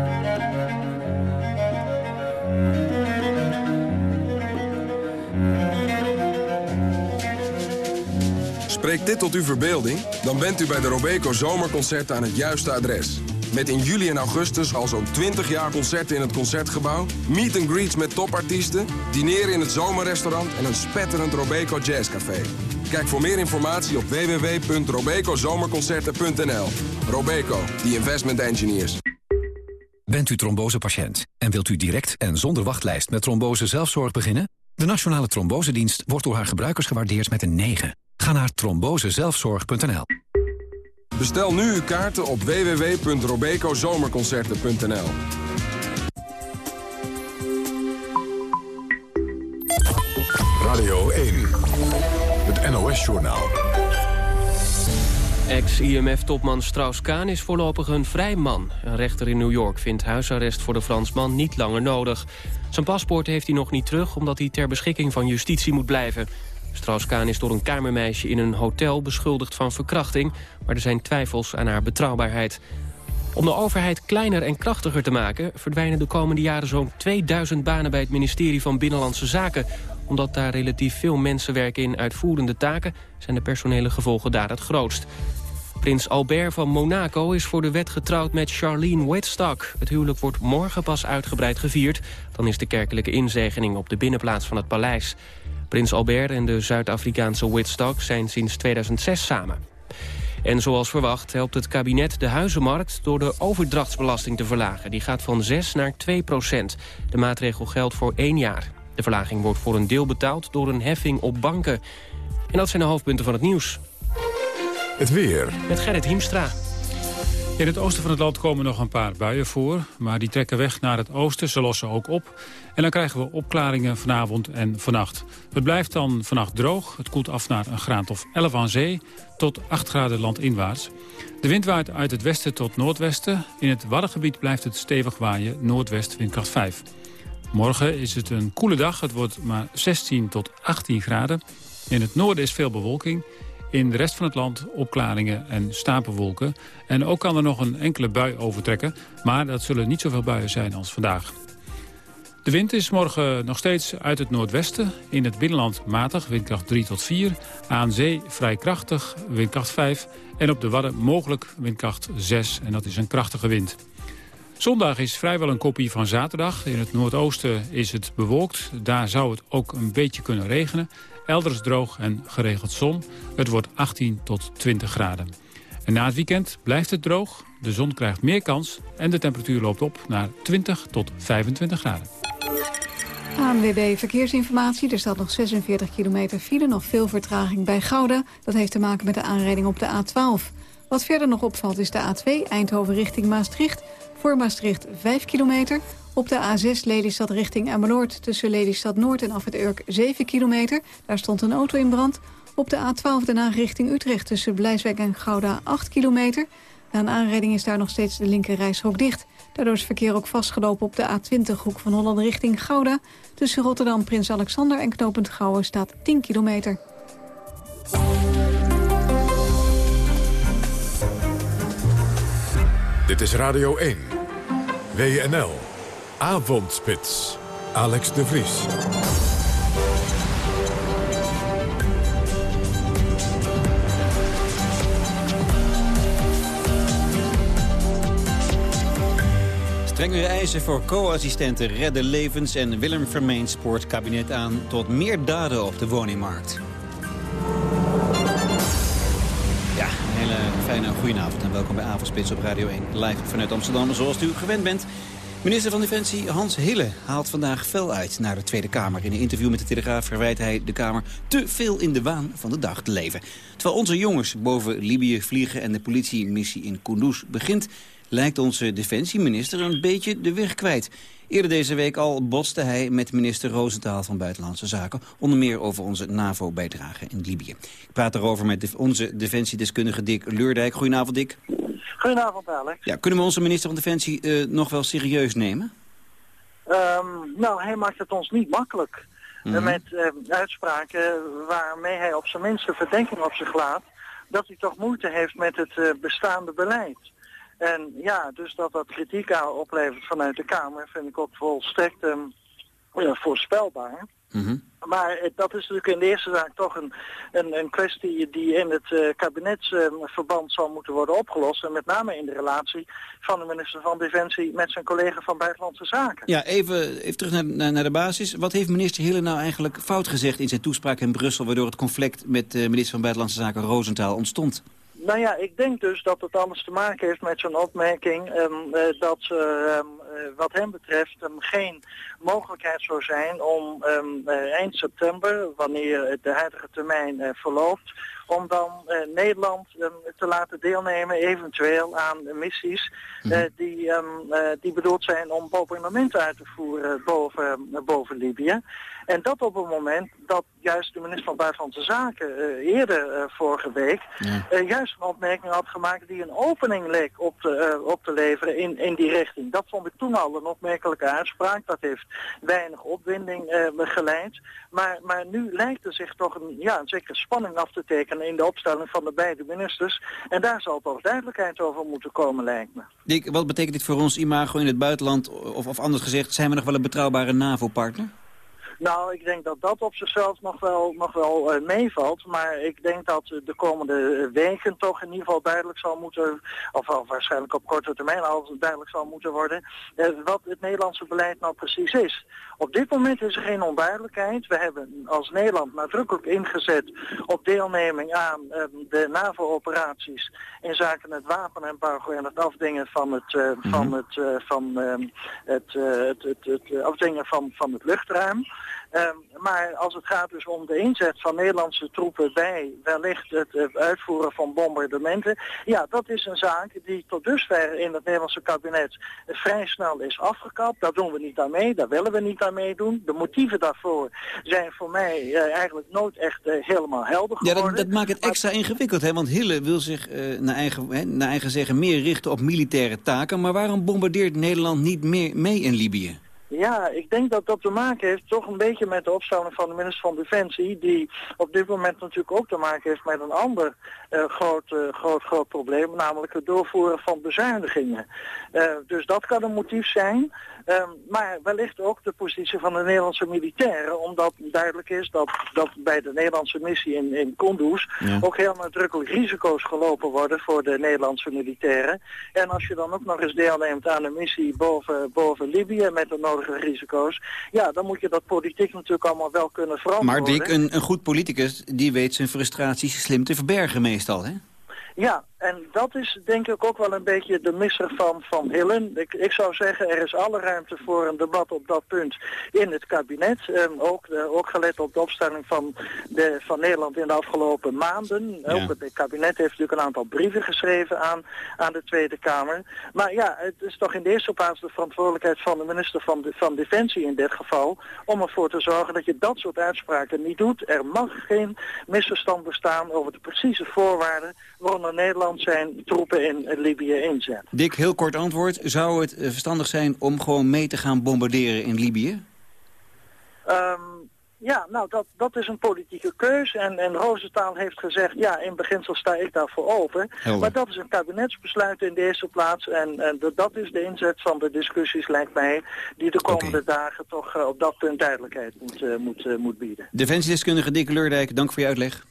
Speaker 26: Spreekt dit tot uw verbeelding? Dan bent u bij de Robeco Zomerconcerten aan het juiste adres. Met in juli en augustus al zo'n 20 jaar concerten in het Concertgebouw... meet and greets met topartiesten, dineren in het zomerrestaurant... en een spetterend Robeco Jazzcafé. Kijk voor meer informatie op www.robecozomerconcerten.nl. Robeco, the investment engineers.
Speaker 10: Bent u trombosepatiënt en wilt u direct en zonder wachtlijst met trombose zelfzorg beginnen? De Nationale Trombosedienst wordt door haar gebruikers gewaardeerd met een 9. Ga naar trombosezelfzorg.nl.
Speaker 26: Bestel nu uw kaarten op www.robecozomerconcerten.nl
Speaker 1: Radio 1, het NOS-journaal.
Speaker 2: Ex-IMF-topman Strauss-Kaan is voorlopig een vrij man. Een rechter in New York vindt huisarrest voor de Fransman niet langer nodig. Zijn paspoort heeft hij nog niet terug omdat hij ter beschikking van justitie moet blijven. Strauss-Kaan is door een kamermeisje in een hotel beschuldigd van verkrachting... maar er zijn twijfels aan haar betrouwbaarheid. Om de overheid kleiner en krachtiger te maken... verdwijnen de komende jaren zo'n 2000 banen bij het ministerie van Binnenlandse Zaken. Omdat daar relatief veel mensen werken in uitvoerende taken... zijn de personele gevolgen daar het grootst. Prins Albert van Monaco is voor de wet getrouwd met Charlene Whitstock. Het huwelijk wordt morgen pas uitgebreid gevierd. Dan is de kerkelijke inzegening op de binnenplaats van het paleis. Prins Albert en de Zuid-Afrikaanse Whitstock zijn sinds 2006 samen. En zoals verwacht helpt het kabinet de huizenmarkt door de overdrachtsbelasting te verlagen. Die gaat van 6 naar 2 procent. De maatregel geldt voor één jaar. De verlaging wordt voor een deel betaald door een heffing op banken. En dat zijn de hoofdpunten van het nieuws.
Speaker 1: Het weer.
Speaker 2: Met Gerrit Hiemstra.
Speaker 27: In het oosten van het land komen nog een paar buien voor, maar die trekken weg naar het oosten. Ze lossen ook op. En dan krijgen we opklaringen vanavond en vannacht. Het blijft dan vannacht droog. Het koelt af naar een graad of 11 aan zee tot 8 graden landinwaarts. De wind waait uit het westen tot noordwesten. In het Waddengebied blijft het stevig waaien, noordwest windkracht 5. Morgen is het een koele dag. Het wordt maar 16 tot 18 graden. In het noorden is veel bewolking. In de rest van het land opklaringen en stapelwolken. En ook kan er nog een enkele bui overtrekken. Maar dat zullen niet zoveel buien zijn als vandaag. De wind is morgen nog steeds uit het noordwesten. In het binnenland matig, windkracht 3 tot 4. Aan zee vrij krachtig, windkracht 5. En op de Wadden mogelijk windkracht 6. En dat is een krachtige wind. Zondag is vrijwel een kopie van zaterdag. In het noordoosten is het bewolkt. Daar zou het ook een beetje kunnen regenen. Elders droog en geregeld zon. Het wordt 18 tot 20 graden. En na het weekend blijft het droog. De zon krijgt meer kans en de temperatuur loopt op naar 20 tot 25 graden.
Speaker 3: ANWB Verkeersinformatie. Er staat nog 46 kilometer file, nog veel vertraging bij Gouda. Dat heeft te maken met de aanrijding op de A12. Wat verder nog opvalt is de A2 Eindhoven richting Maastricht. Voor Maastricht 5 kilometer. Op de A6 Lelystad richting Emmeloord tussen Lelystad Noord en Af het Urk 7 kilometer. Daar stond een auto in brand. Op de A12 Den Haag richting Utrecht tussen Blijswijk en Gouda 8 kilometer. Na een aanrijding is daar nog steeds de linker dicht. Daardoor is verkeer ook vastgelopen op de A20 hoek van Holland richting Gouda. Tussen Rotterdam, Prins Alexander en Knopend Gouwen staat 10 kilometer.
Speaker 1: Dit is Radio 1. WNL. Avondspits. Alex de Vries.
Speaker 25: Strengere eisen voor co-assistenten redden levens... en Willem Vermeen spoort kabinet aan tot meer daden op de woningmarkt. Ja, hele fijne goedenavond en welkom bij Avondspits op Radio 1. Live vanuit Amsterdam, zoals u gewend bent. Minister van Defensie Hans Hille haalt vandaag fel uit naar de Tweede Kamer. In een interview met de Telegraaf verwijt hij de Kamer te veel in de waan van de dag te leven. Terwijl onze jongens boven Libië vliegen en de politiemissie in Kunduz begint lijkt onze defensieminister een beetje de weg kwijt. Eerder deze week al botste hij met minister Roosentaal van Buitenlandse Zaken... onder meer over onze NAVO-bijdrage in Libië. Ik praat erover met onze defensiedeskundige Dick Leurdijk. Goedenavond, Dick.
Speaker 28: Goedenavond, Alex.
Speaker 25: Ja, kunnen we onze minister van Defensie uh, nog wel serieus nemen?
Speaker 28: Um, nou, hij maakt het ons niet makkelijk. Mm -hmm. Met uh, uitspraken waarmee hij op zijn minst de verdenking op zich laat... dat hij toch moeite heeft met het uh, bestaande beleid. En ja, dus dat dat kritiek oplevert vanuit de Kamer vind ik ook volstrekt um, voorspelbaar.
Speaker 25: Mm -hmm.
Speaker 28: Maar dat is natuurlijk in de eerste zaak toch een, een, een kwestie die in het uh, kabinetsverband uh, zal moeten worden opgelost. En met name in de relatie van de minister van Defensie met zijn collega van Buitenlandse Zaken.
Speaker 25: Ja, even, even terug naar, naar, naar de basis. Wat heeft minister Hille nou eigenlijk fout gezegd in zijn toespraak in Brussel... waardoor het conflict met de minister van Buitenlandse Zaken Roosentaal ontstond?
Speaker 28: Nou ja, ik denk dus dat het alles te maken heeft met zo'n opmerking um, uh, dat um, uh, wat hem betreft um, geen mogelijkheid zou zijn om uh, eind september, wanneer de huidige termijn verloopt, om dan eh, Nederland ehm, te laten deelnemen eventueel aan missies
Speaker 29: Mhm.
Speaker 28: die, ehm, eh, die bedoeld zijn om bombardementen uit te voeren boven, boven Libië. En dat op een moment dat juist de minister van Buitenlandse Zaken eh, eerder eh, vorige week eh, juist een opmerking had gemaakt die een opening leek op te, op te leveren in, in die richting. Dat vond ik toen al een opmerkelijke uitspraak. Dat heeft weinig opwinding geleid. Maar, maar nu lijkt er zich toch een, ja, een zekere spanning af te tekenen in de opstelling van de beide ministers. En daar zal toch duidelijkheid over moeten komen, lijkt me.
Speaker 25: Dick, wat betekent dit voor ons imago in het buitenland? Of, of anders gezegd, zijn we nog wel een betrouwbare NAVO-partner?
Speaker 28: Nou, ik denk dat dat op zichzelf nog wel, nog wel eh, meevalt. Maar ik denk dat de komende weken toch in ieder geval duidelijk zal moeten, of wel waarschijnlijk op korte termijn al duidelijk zal moeten worden, eh, wat het Nederlandse beleid nou precies is. Op dit moment is er geen onduidelijkheid. We hebben als Nederland nadrukkelijk ingezet op deelneming aan eh, de NAVO-operaties in zaken het wapenembargo en het afdingen van het, eh, van het, eh, van, ehm, het, het, het, het, afdingen van, van het luchtruim. Ehm, maar als het gaat dus om de inzet van Nederlandse troepen bij wellicht het eh, uitvoeren van bombardementen, ja, dat is een zaak die tot dusver in het Nederlandse kabinet vrij snel is afgekapt. Daar doen we niet aan mee, daar willen we niet aan meedoen. De motieven daarvoor zijn voor mij eh, eigenlijk nooit echt eh, helemaal helder
Speaker 25: Ja,
Speaker 28: geworden.
Speaker 25: dat, dat maakt het extra ingewikkeld, hè? want Hille wil zich naar, eigen, hè, naar eigen zeggen meer richten op militaire taken. Maar waarom bombardeert Nederland niet meer mee in Libië?
Speaker 28: Ja, ik denk dat dat te maken heeft toch een beetje met de opstelling van de minister van Defensie, die op dit moment natuurlijk ook te maken heeft met een ander eh, groot, eh, groot, groot probleem, namelijk het doorvoeren van bezuinigingen. Eh, dus dat kan een motief zijn, Ehm, maar wellicht ook de positie van de Nederlandse militairen, omdat duidelijk is dat, dat bij de Nederlandse missie in, in Kunduz
Speaker 29: Ja.
Speaker 28: ook heel nadrukkelijk risico's gelopen worden voor de Nederlandse militairen. En als je dan ook nog eens deelneemt aan een missie boven, boven Libië met de nodige risico's, ja, dan moet je dat politiek natuurlijk allemaal wel kunnen
Speaker 25: Maar
Speaker 28: verantwoorden.
Speaker 25: Dick, een, een goed politicus, die weet zijn frustraties slim te verbergen meestal, hè?
Speaker 28: Ja, en dat is denk ik ook wel een beetje de misser van Van Hillen. Ik, ik zou zeggen, er is alle ruimte voor een debat op dat punt in het kabinet. Ehm, ook, eh, ook gelet op de opstelling van, de, van Nederland in de afgelopen maanden.
Speaker 29: Ja.
Speaker 28: Ook het kabinet heeft natuurlijk een aantal brieven geschreven aan, aan de Tweede Kamer. Maar ja, het is toch in de eerste plaats de verantwoordelijkheid van de minister van, de, van Defensie in dit geval... om ervoor te zorgen dat je dat soort uitspraken niet doet. Er mag geen misverstand bestaan over de precieze voorwaarden... waaronder Nederland zijn troepen in eh, Libië inzet.
Speaker 25: Dick, heel kort antwoord. Zou het eh, verstandig zijn om gewoon mee te gaan bombarderen in Libië?
Speaker 28: Ehm, ja, nou, dat, dat is een politieke keus. En, en Roosentaal heeft gezegd, ja, in beginsel sta ik daarvoor open.
Speaker 29: Helder.
Speaker 28: Maar dat is een kabinetsbesluit in de eerste plaats. En, en dat- dat is de inzet van de discussies, lijkt mij, die de komende dagen toch eh, op dat punt duidelijkheid moet, moet, moet bieden.
Speaker 25: Defensiedeskundige Dick Leurdijk, dank voor je uitleg.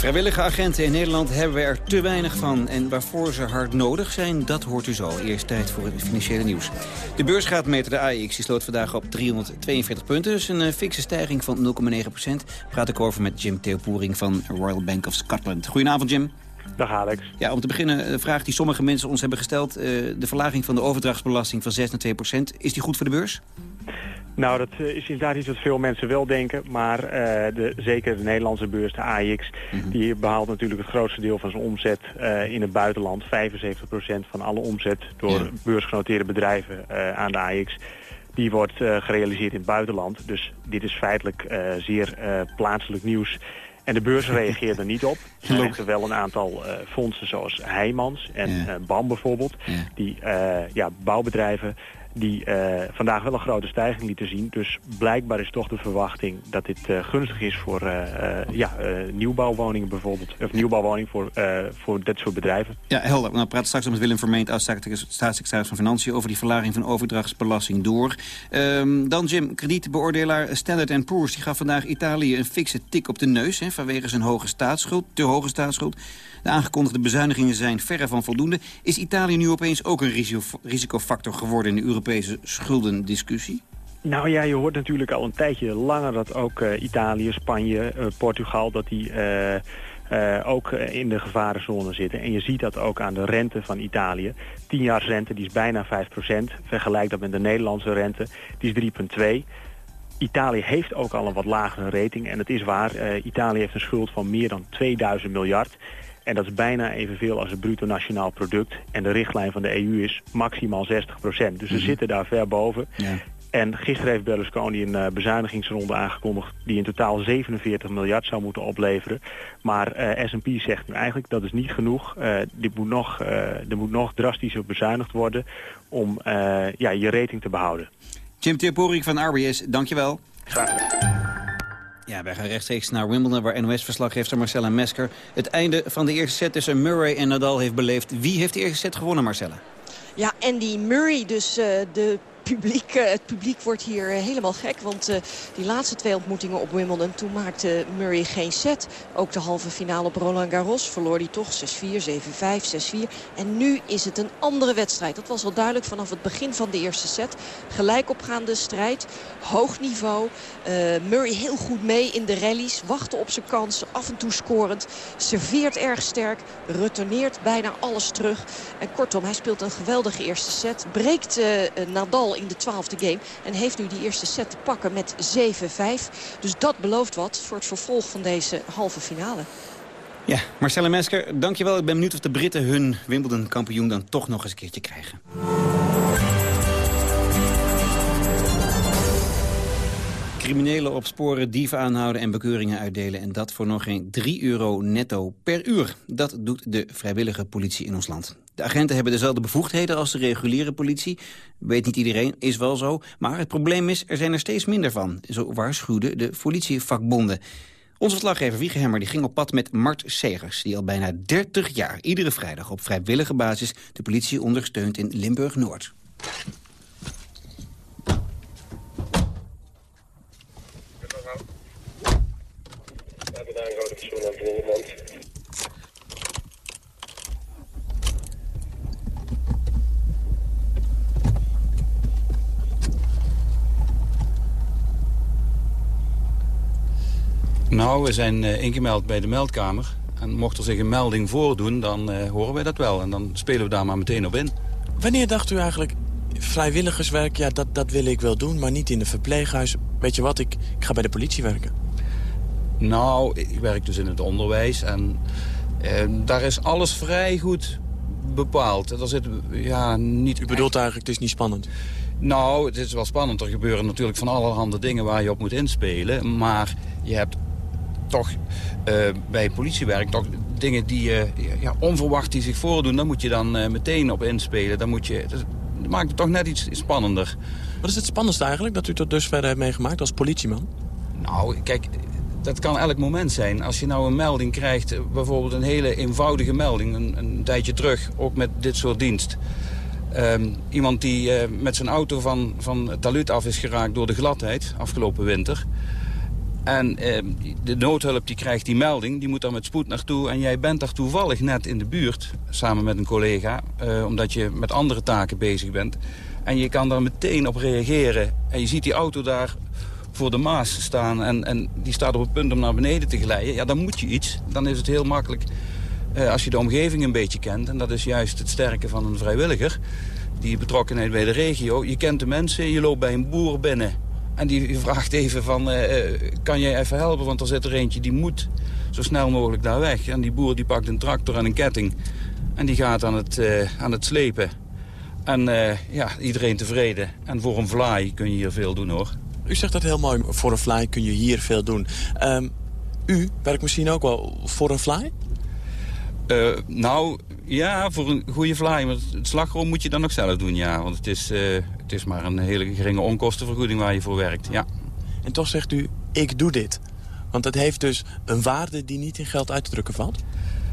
Speaker 25: Vrijwillige agenten in Nederland hebben we er te weinig van. En waarvoor ze hard nodig zijn, dat hoort u zo. Eerst tijd voor het financiële nieuws. De beursgraadmeter, de AX, die sloot vandaag op 342 punten. Dus een eh, fikse stijging van 0,9 procent. Praat ik over met Jim Theopoering van Royal Bank of Scotland. Goedenavond, Jim.
Speaker 30: Dag Alex.
Speaker 25: Ja, om te beginnen, een vraag die sommige mensen ons hebben gesteld. eh, de verlaging van de overdrachtsbelasting van 6 naar 2 procent. Is die goed voor de beurs?
Speaker 30: Nou, dat eh, is inderdaad iets wat veel mensen wel denken. Maar eh, de, zeker de Nederlandse beurs, de AX, die behaalt natuurlijk het grootste deel van zijn omzet eh, in het buitenland. 75% van alle omzet door beursgenoteerde bedrijven aan de AX. Die wordt gerealiseerd in het buitenland. Dus dit is feitelijk zeer plaatselijk nieuws. En de beurs reageert er niet op. Er echter wel een aantal fondsen zoals Heijmans en eh, BAM bijvoorbeeld. Die ja, bouwbedrijven die eh, vandaag wel een grote stijging lieten zien. Dus blijkbaar is toch de verwachting dat dit eh, gunstig is voor eh, ja, nieuwbouwwoningen bijvoorbeeld. Of nieuwbouwwoning voor, voor dit soort bedrijven.
Speaker 25: Ja, helder. Nou, praten straks met Willem Vermeend, staatssecretaris van Financiën... over die verlaging van overdrachtsbelasting door. Ehm, dan Jim, kredietbeoordelaar Standard Poor's... die gaf vandaag Italië een fikse tik op de neus... Hè, vanwege zijn hoge staatsschuld, te hoge staatsschuld. De aangekondigde bezuinigingen zijn verre van voldoende. Is Italië nu opeens ook een risico- risicofactor geworden... in de Europese schuldendiscussie?
Speaker 30: Nou ja, je hoort natuurlijk al een tijdje langer dat ook eh, Italië, Spanje, eh, Portugal... dat die eh, ook in de gevarenzone zitten. En je ziet dat ook aan de rente van Italië. 10 jaar rente die is bijna 5% Vergelijk dat met de Nederlandse rente, die is 3,2 Italië heeft ook al een wat lagere rating. En het is waar, Italië heeft een schuld van meer dan 2000 miljard. En dat is bijna evenveel als het bruto nationaal product. En de richtlijn van de EU is maximaal 60 procent. Dus we
Speaker 25: Mhm.
Speaker 30: zitten daar ver boven.
Speaker 25: Ja.
Speaker 30: En gisteren heeft Berlusconi een uh, bezuinigingsronde aangekondigd... die in totaal 47 miljard zou moeten opleveren. Maar uh, S&P zegt nu eigenlijk dat is niet genoeg. Uh, dit moet nog, er moet nog drastischer bezuinigd worden... om ja, je rating te behouden.
Speaker 25: Jim Teoporik van RBS, dankjewel.
Speaker 30: Graag
Speaker 25: Ja, wij gaan rechtstreeks naar Wimbledon, waar NOS-verslaggever Marcella Mesker... het einde van de eerste set tussen Murray en Nadal heeft beleefd. Wie heeft de eerste set gewonnen, Marcella?
Speaker 15: Ja, Andy Murray, dus uh, de publiek, uh, het publiek wordt hier uh, helemaal gek. Want uh, die laatste twee ontmoetingen op Wimbledon... toen maakte Murray geen set. Ook de halve finale op Roland Garros verloor hij toch 6-4, 7-5, 6-4. En nu is het een andere wedstrijd. Dat was al duidelijk vanaf het begin van de eerste set. Gelijk opgaande strijd, hoog niveau. Murray heel goed mee in de rallies. Wachtte op zijn kansen, af en toe scorend. Serveert erg sterk, retourneert bijna alles terug. En kortom, hij speelt een geweldige eerste set. Breekt Nadal in de twaalfde game. En heeft nu die eerste set te pakken met 7-5. Dus dat belooft wat voor het vervolg van deze halve finale.
Speaker 25: Ja, Marcella Mesker, dankjewel. Ik ben benieuwd of de Britten hun Wimbledon-kampioen dan toch nog eens een keertje krijgen. Criminelen opsporen, dieven aanhouden en bekeuringen uitdelen. En dat voor nog geen 3 euro netto per uur. Dat doet de vrijwillige politie in ons land. De agenten hebben dezelfde bevoegdheden als de reguliere politie. Weet niet iedereen, is wel zo. Maar het probleem is, er zijn er steeds minder van. Zo waarschuwden de politievakbonden. Onze verslaggever Wiegehemmer die ging op pad met Mart Segers... die al bijna 30 jaar iedere vrijdag op vrijwillige basis... de politie ondersteunt in Limburg-Noord.
Speaker 29: Nou, we zijn uh, ingemeld bij de meldkamer. En mocht er zich een melding voordoen, dan uh, horen wij dat wel. En dan spelen we daar maar meteen op in.
Speaker 31: Wanneer dacht u eigenlijk, vrijwilligerswerk, ja, dat, dat wil ik wel doen... maar niet in een verpleeghuis. Weet je wat, ik, ik ga bij de politie werken.
Speaker 29: Nou, ik werk dus in het onderwijs. En uh, daar is alles vrij goed bepaald. Er zit, ja, niet
Speaker 31: U bedoelt eigenlijk, het is niet spannend?
Speaker 29: Nou, het is wel spannend. Er gebeuren natuurlijk van allerhande dingen waar je op moet inspelen. Maar je hebt toch uh, bij politiewerk toch dingen die uh, ja, onverwacht die zich voordoen. Daar moet je dan uh, meteen op inspelen. Dan moet je, dat maakt het toch net iets spannender.
Speaker 31: Wat is het spannendste eigenlijk dat u tot dusver heeft meegemaakt als politieman?
Speaker 29: Nou, kijk, dat kan elk moment zijn. Als je nou een melding krijgt, bijvoorbeeld een hele eenvoudige melding... een, een tijdje terug, ook met dit soort dienst... Um, iemand die uh, met zijn auto van, van het talud af is geraakt door de gladheid afgelopen winter. En uh, de noodhulp die krijgt die melding, die moet daar met spoed naartoe. En jij bent daar toevallig net in de buurt, samen met een collega. Uh, omdat je met andere taken bezig bent. En je kan daar meteen op reageren. En je ziet die auto daar voor de Maas staan. En, en die staat op het punt om naar beneden te glijden. Ja, dan moet je iets. Dan is het heel makkelijk uh, als je de omgeving een beetje kent. En dat is juist het sterke van een vrijwilliger. Die betrokkenheid bij de regio. Je kent de mensen, je loopt bij een boer binnen. En die vraagt even van, uh, kan jij even helpen? Want er zit er eentje die moet zo snel mogelijk daar weg. En die boer die pakt een tractor en een ketting. En die gaat aan het, uh, aan het slepen. En ja, iedereen tevreden. En voor een vlaai kun je hier veel doen hoor.
Speaker 31: U zegt dat heel mooi. Voor een vlaai kun je hier veel doen. Um, u werkt misschien ook wel voor een vlaai?
Speaker 29: Uh, nou, ja, voor een goede vlaai. Maar het slagroom moet je dan nog zelf doen, ja. Want het is, uh, het is maar een hele geringe onkostenvergoeding waar je voor werkt, ja.
Speaker 31: En toch zegt u, ik doe dit. Want het heeft dus een waarde die niet in geld uit te drukken valt?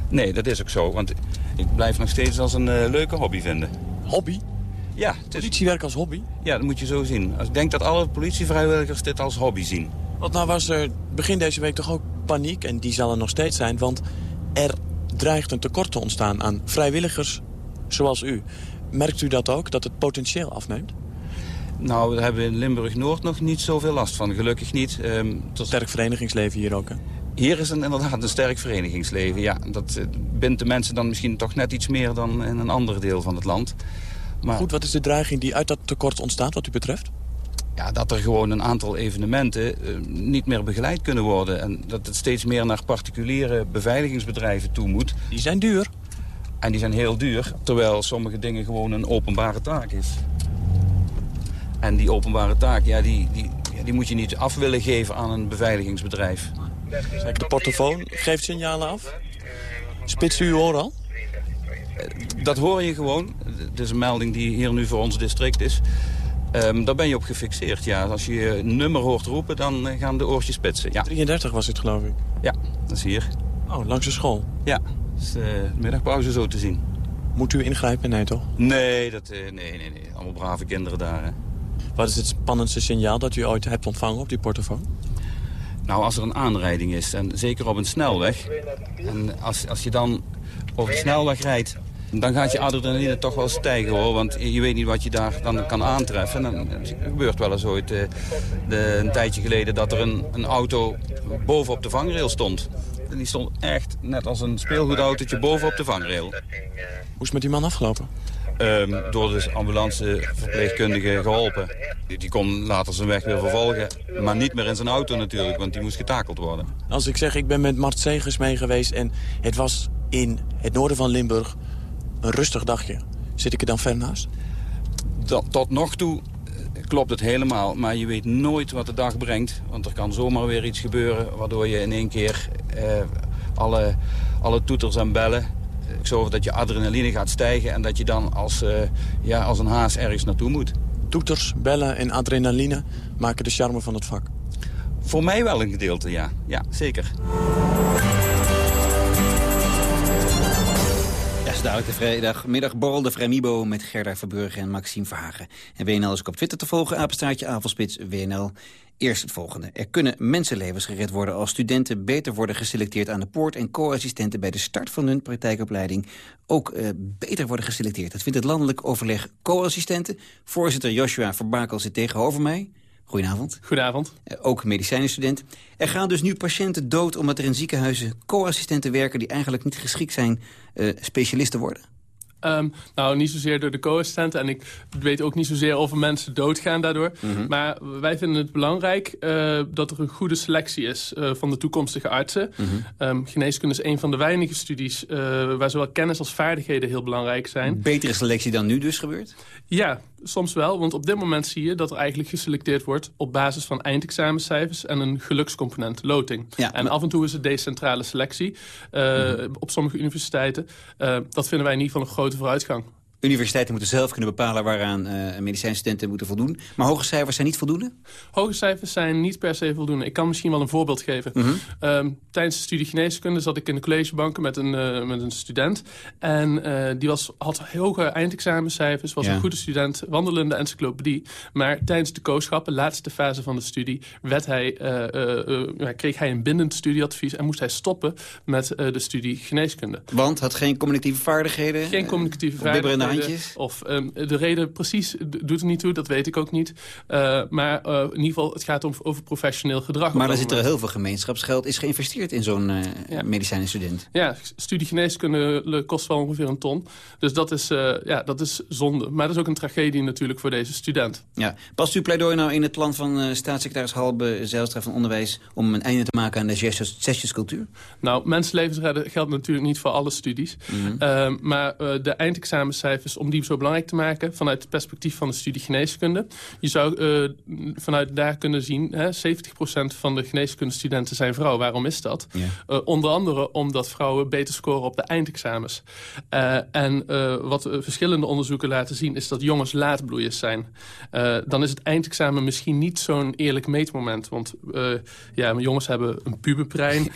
Speaker 29: Nee, dat is ook zo. Want ik blijf nog steeds als een uh, leuke hobby vinden.
Speaker 31: Hobby?
Speaker 29: Ja. Het is...
Speaker 31: Politiewerk als hobby?
Speaker 29: Ja, dat moet je zo zien. Ik denk dat alle politievrijwilligers dit als hobby zien.
Speaker 31: Want nou was er begin deze week toch ook paniek, en die zal er nog steeds zijn... want er dreigt een tekort te ontstaan aan vrijwilligers zoals u. Merkt u dat ook, dat het potentieel afneemt?
Speaker 29: Nou, daar hebben we in Limburg-Noord nog niet zoveel last van. Gelukkig niet.
Speaker 31: Um, tot... Sterk verenigingsleven hier ook, hè?
Speaker 29: Hier is een, inderdaad een sterk verenigingsleven, ja. Dat uh, bindt de mensen dan misschien toch net iets meer dan in een ander deel van het land.
Speaker 31: Maar... Goed, wat is de dreiging die uit dat tekort ontstaat wat u betreft?
Speaker 29: Ja, dat er gewoon een aantal evenementen uh, niet meer begeleid kunnen worden. En dat het steeds meer naar particuliere beveiligingsbedrijven toe moet.
Speaker 31: Die zijn duur.
Speaker 29: En die zijn heel duur, terwijl sommige dingen gewoon een openbare taak is. En die openbare taak, ja, die, die, die moet je niet af willen geven aan een beveiligingsbedrijf.
Speaker 31: De portofoon geeft signalen af. Spitst u uw oor al?
Speaker 29: Dat hoor je gewoon. Het is een melding die hier nu voor ons district is. Um, daar ben je op gefixeerd, ja. Als je je nummer hoort roepen, dan uh, gaan de oortjes spitsen, ja.
Speaker 31: 33 was het, geloof ik?
Speaker 29: Ja, dat is hier.
Speaker 31: Oh, langs de school?
Speaker 29: Ja, dat is de middagpauze zo te zien.
Speaker 31: Moet u ingrijpen? Nee, toch?
Speaker 29: Nee, dat, uh, nee, nee, nee. Allemaal brave kinderen daar, hè.
Speaker 31: Wat is het spannendste signaal dat u ooit hebt ontvangen op die portofoon?
Speaker 29: Nou, als er een aanrijding is, en zeker op een snelweg... en als, als je dan over de snelweg rijdt... dan gaat je adrenaline toch wel stijgen, hoor. Want je weet niet wat je daar dan kan aantreffen. En dan gebeurt wel eens ooit uh, de, een tijdje geleden... dat er een, een auto bovenop de vangrail stond. En die stond echt net als een speelgoedautootje bovenop de vangrail. Hoe
Speaker 31: is het met die man afgelopen?
Speaker 29: Um, door de ambulanceverpleegkundige geholpen. Die, die, kon later zijn weg weer vervolgen, maar niet meer in zijn auto natuurlijk, want die moest getakeld worden.
Speaker 31: Als ik zeg, ik ben met Mart Segers mee geweest en het was in het noorden van Limburg een rustig dagje. Zit ik er dan ver naast?
Speaker 29: Tot nog toe eh, klopt het helemaal, maar je weet nooit wat de dag brengt. Want er kan zomaar weer iets gebeuren waardoor je in één keer eh, alle, alle toeters en bellen ik zorg dat je adrenaline gaat stijgen en dat je dan als, uh, ja, als een haas ergens naartoe moet.
Speaker 31: Toeters, bellen en adrenaline maken de charme van het vak.
Speaker 29: Voor mij wel een gedeelte, ja. Ja, zeker.
Speaker 25: Ja, is dadelijk de vrijdagmiddag borrelde Fremibo met Gerda Verburgen en Maxime Verhagen. En WNL is ook op Twitter te volgen, apenstaartje avondspits WNL. Eerst het volgende. Er kunnen mensenlevens gered worden als studenten beter worden geselecteerd aan de poort... en co-assistenten bij de start van hun praktijkopleiding ook uh, beter worden geselecteerd. Dat vindt het landelijk overleg co-assistenten. Voorzitter Joshua Verbakel zit tegenover mij. Goedenavond.
Speaker 32: Goedenavond.
Speaker 25: Uh, ook medicijnenstudent. Er gaan dus nu patiënten dood omdat er in ziekenhuizen co-assistenten werken... die eigenlijk niet geschikt zijn uh, specialisten worden?
Speaker 32: Um, nou, niet zozeer door de co-assistenten. En ik weet ook niet zozeer of er mensen doodgaan daardoor. Mm -hmm. Maar wij vinden het belangrijk uh, dat er een goede selectie is uh, van de toekomstige artsen. Mm -hmm. um, geneeskunde is een van de weinige studies uh, waar zowel kennis als vaardigheden heel belangrijk zijn.
Speaker 25: Betere selectie dan nu dus gebeurt?
Speaker 32: Ja, soms wel. Want op dit moment zie je dat er eigenlijk geselecteerd wordt op basis van eindexamencijfers en een gelukscomponent, loting. Ja, en maar... af en toe is het decentrale selectie mm -hmm. op sommige universiteiten. dat vinden wij in ieder geval een grote vooruitgang.
Speaker 25: Universiteiten moeten zelf kunnen bepalen waaraan uh, medicijnstudenten moeten voldoen. Maar hoge cijfers zijn niet voldoende?
Speaker 32: Hoge cijfers zijn niet per se voldoende. Ik kan misschien wel een voorbeeld geven. Mm -hmm. um, tijdens de studie geneeskunde zat ik in de collegebanken met een, uh, met een student. En uh, die was, had hoge eindexamencijfers, was ja. een goede student, wandelende encyclopedie. Maar tijdens de kooschappen, laatste fase van de studie, werd hij, kreeg hij een bindend studieadvies en moest hij stoppen met de studie geneeskunde.
Speaker 25: Want had geen cognitieve vaardigheden?
Speaker 32: Geen cognitieve vaardigheden.
Speaker 25: Handjes?
Speaker 32: Of um, de reden precies doet er niet toe, dat weet ik ook niet. Uh, maar uh, in ieder geval, het gaat om, over professioneel gedrag.
Speaker 25: Maar er zit er heel veel gemeenschapsgeld is geïnvesteerd in zo'n uh, ja. medicijnenstudent.
Speaker 32: Ja, studie geneeskunde kost wel ongeveer een ton. Dus dat is, ja, dat is zonde. Maar dat is ook een tragedie natuurlijk voor deze student.
Speaker 25: Ja. Past uw pleidooi nou in het plan van staatssecretaris Halbe Zijlstra van Onderwijs... om een einde te maken aan de zesjescultuur?
Speaker 32: Nou, mensenlevens redden geldt natuurlijk niet voor alle studies. Mm -hmm. maar de eindexamencijfers om die zo belangrijk te maken... vanuit het perspectief van de studie geneeskunde. Je zou uh, vanuit daar kunnen zien... Hè, 70% van de geneeskundestudenten zijn vrouw. Waarom is dat? Ja. Uh, onder andere omdat vrouwen beter scoren op de eindexamens. Uh, en wat verschillende onderzoeken laten zien... is dat jongens laatbloeiers zijn. dan is het eindexamen misschien niet zo'n eerlijk meetmoment. Want ja, jongens hebben een puberbrein.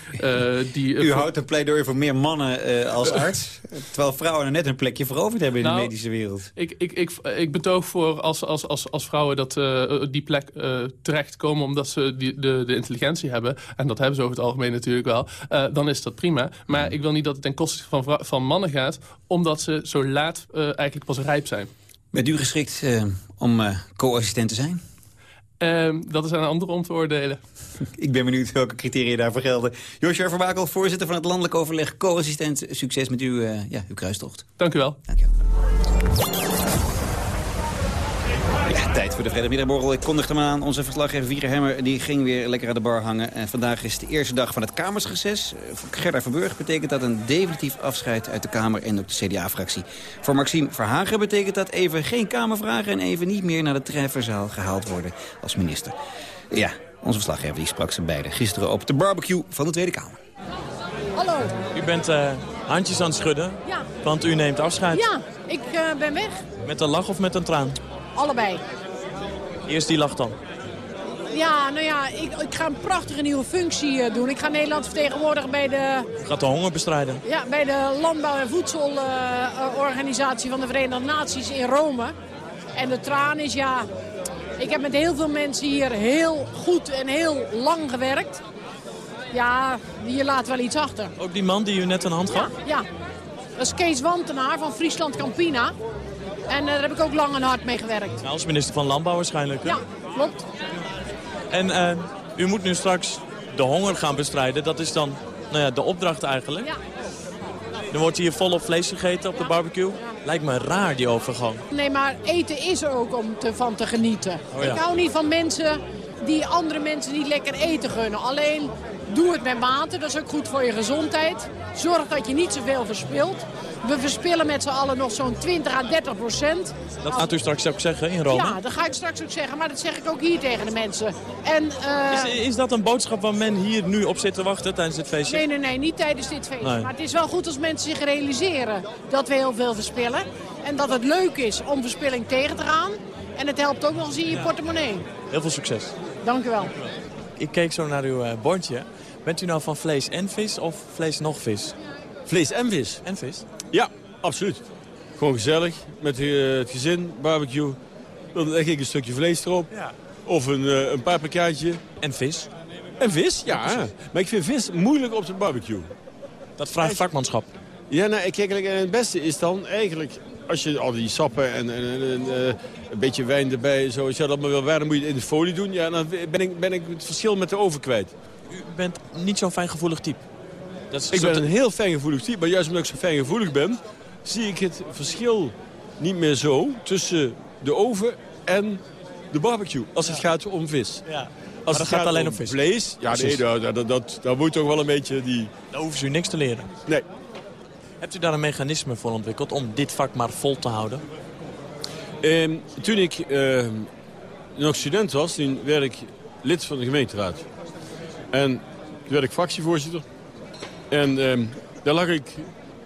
Speaker 32: die,
Speaker 25: U houdt een pleidooi voor meer mannen als arts... terwijl vrouwen er net een plekje veroverd hebben in nou, de medische wereld.
Speaker 32: Ik, ik, ik, ik betoog voor als, als, als, als vrouwen dat uh, die plek uh, terechtkomen... omdat ze die, de, de intelligentie hebben. En dat hebben ze over het algemeen natuurlijk wel. Uh, dan is dat prima. Maar ik wil niet dat het ten koste van, van mannen gaat... omdat ze zo laat eigenlijk pas rijp zijn.
Speaker 25: Bent u geschikt om co-assistent te zijn?
Speaker 32: Uh, dat is aan anderen om te oordelen.
Speaker 25: Ik ben benieuwd welke criteria daarvoor gelden. Joshua Verbakel, voorzitter van het Landelijk Overleg, co-assistent. Succes met uw, uh, ja, uw kruistocht.
Speaker 32: Dank u wel.
Speaker 25: Dank u wel. Tijd voor de vrijdagmiddagborrel. Ik kondigde hem aan. Onze verslaggever Wieger Hemmer die ging weer lekker aan de bar hangen. En vandaag is de eerste dag van het Kamersreces. Voor Gerda Verburg betekent dat een definitief afscheid uit de Kamer en ook de CDA-fractie. Voor Maxime Verhagen betekent dat even geen Kamervragen... en even niet meer naar de trefferzaal gehaald worden als minister. Ja, onze verslaggever die sprak ze beiden gisteren op de barbecue van de Tweede Kamer.
Speaker 33: Hallo.
Speaker 31: U bent eh, handjes aan het schudden,
Speaker 33: Ja.
Speaker 31: want u neemt afscheid.
Speaker 33: Ja, ik eh, ben weg.
Speaker 31: Met een lach of met een traan?
Speaker 33: Allebei.
Speaker 31: Eerst die lach dan.
Speaker 33: Ja, nou ja, ik, ik ga een prachtige nieuwe functie eh, doen. Ik ga Nederland vertegenwoordigen bij de,
Speaker 31: gaat de honger bestrijden.
Speaker 33: ja, bij de Landbouw- en Voedselorganisatie van de Verenigde Naties in Rome. En de traan is, ja, ik heb met heel veel mensen hier heel goed en heel lang gewerkt. Ja, je laat wel iets achter.
Speaker 31: Ook die man die u net een hand gaf?
Speaker 33: Ja, dat is Kees Wantenaar van Friesland Campina. En eh, daar heb ik ook lang en hard mee gewerkt.
Speaker 31: Nou, als minister van Landbouw waarschijnlijk. hè?
Speaker 33: Ja, klopt.
Speaker 31: En eh, u moet nu straks de honger gaan bestrijden. Dat is dan nou ja, de opdracht eigenlijk.
Speaker 33: Ja.
Speaker 31: Er wordt hier volop vlees gegeten op de barbecue. Lijkt me raar, die overgang.
Speaker 33: Nee, maar eten is er ook om te, van te genieten.
Speaker 31: Oh ja.
Speaker 33: Ik hou niet van mensen die andere mensen niet lekker eten gunnen. Alleen doe het met mate, dat is ook goed voor je gezondheid. Zorg dat je niet zoveel verspilt. We verspillen met z'n allen nog zo'n 20 à 30 procent.
Speaker 31: Dat gaat u straks ook zeggen in Rome.
Speaker 33: Ja, dat ga ik straks ook zeggen, maar dat zeg ik ook hier tegen de mensen. En, eh,
Speaker 31: Is, is dat een boodschap waar men hier nu op zit te wachten tijdens dit feestje?
Speaker 33: Nee, nee, nee, niet tijdens dit feest.
Speaker 31: Nee.
Speaker 33: Maar het is wel goed als mensen zich realiseren dat we heel veel verspillen. En dat het leuk is om verspilling tegen te gaan. En het helpt ook nog eens in je portemonnee.
Speaker 31: Heel veel succes.
Speaker 33: Dank u wel.
Speaker 31: Ik keek zo naar uw eh, bordje. Bent u nou van vlees en vis of vlees nog vis?
Speaker 34: Vlees en vis.
Speaker 31: En vis?
Speaker 34: Ja, absoluut. Gewoon gezellig, met eh, het gezin, barbecue. Dan leg ik een stukje vlees erop.
Speaker 31: Ja.
Speaker 34: Of een, eh, een paprikaatje.
Speaker 31: En vis?
Speaker 34: En vis, ja. Maar ik vind vis moeilijk op de barbecue.
Speaker 31: Dat vraagt vakmanschap.
Speaker 34: Ja, nou, kijk, kijk, en het beste is dan eigenlijk... Als je al die sappen en, en, en, en, eh, een beetje wijn erbij... Zo, als je dat maar wil waar, dan moet je het in de folie doen. Ja, dan ben ik, ben ik het verschil met de oven kwijt.
Speaker 31: U bent niet zo'n fijngevoelig type. Dat is
Speaker 34: Ik ben een heel fijngevoelig type, maar juist omdat ik zo fijngevoelig ben... zie ik het verschil niet meer zo tussen de oven en de barbecue. Als het gaat om vis.
Speaker 31: Ja.
Speaker 34: Als het
Speaker 31: gaat alleen
Speaker 34: om
Speaker 31: vis.
Speaker 34: vlees, ja, nee, dat, dat, dat, dat moet toch wel een beetje die...
Speaker 31: Daar hoeven ze u niks te leren.
Speaker 34: Nee.
Speaker 31: Hebt u daar een mechanisme voor ontwikkeld om dit vak maar vol te houden?
Speaker 34: Ehm, toen ik ehm, nog student was, toen werd ik lid van de gemeenteraad. En toen werd ik fractievoorzitter. En ehm, daar lag ik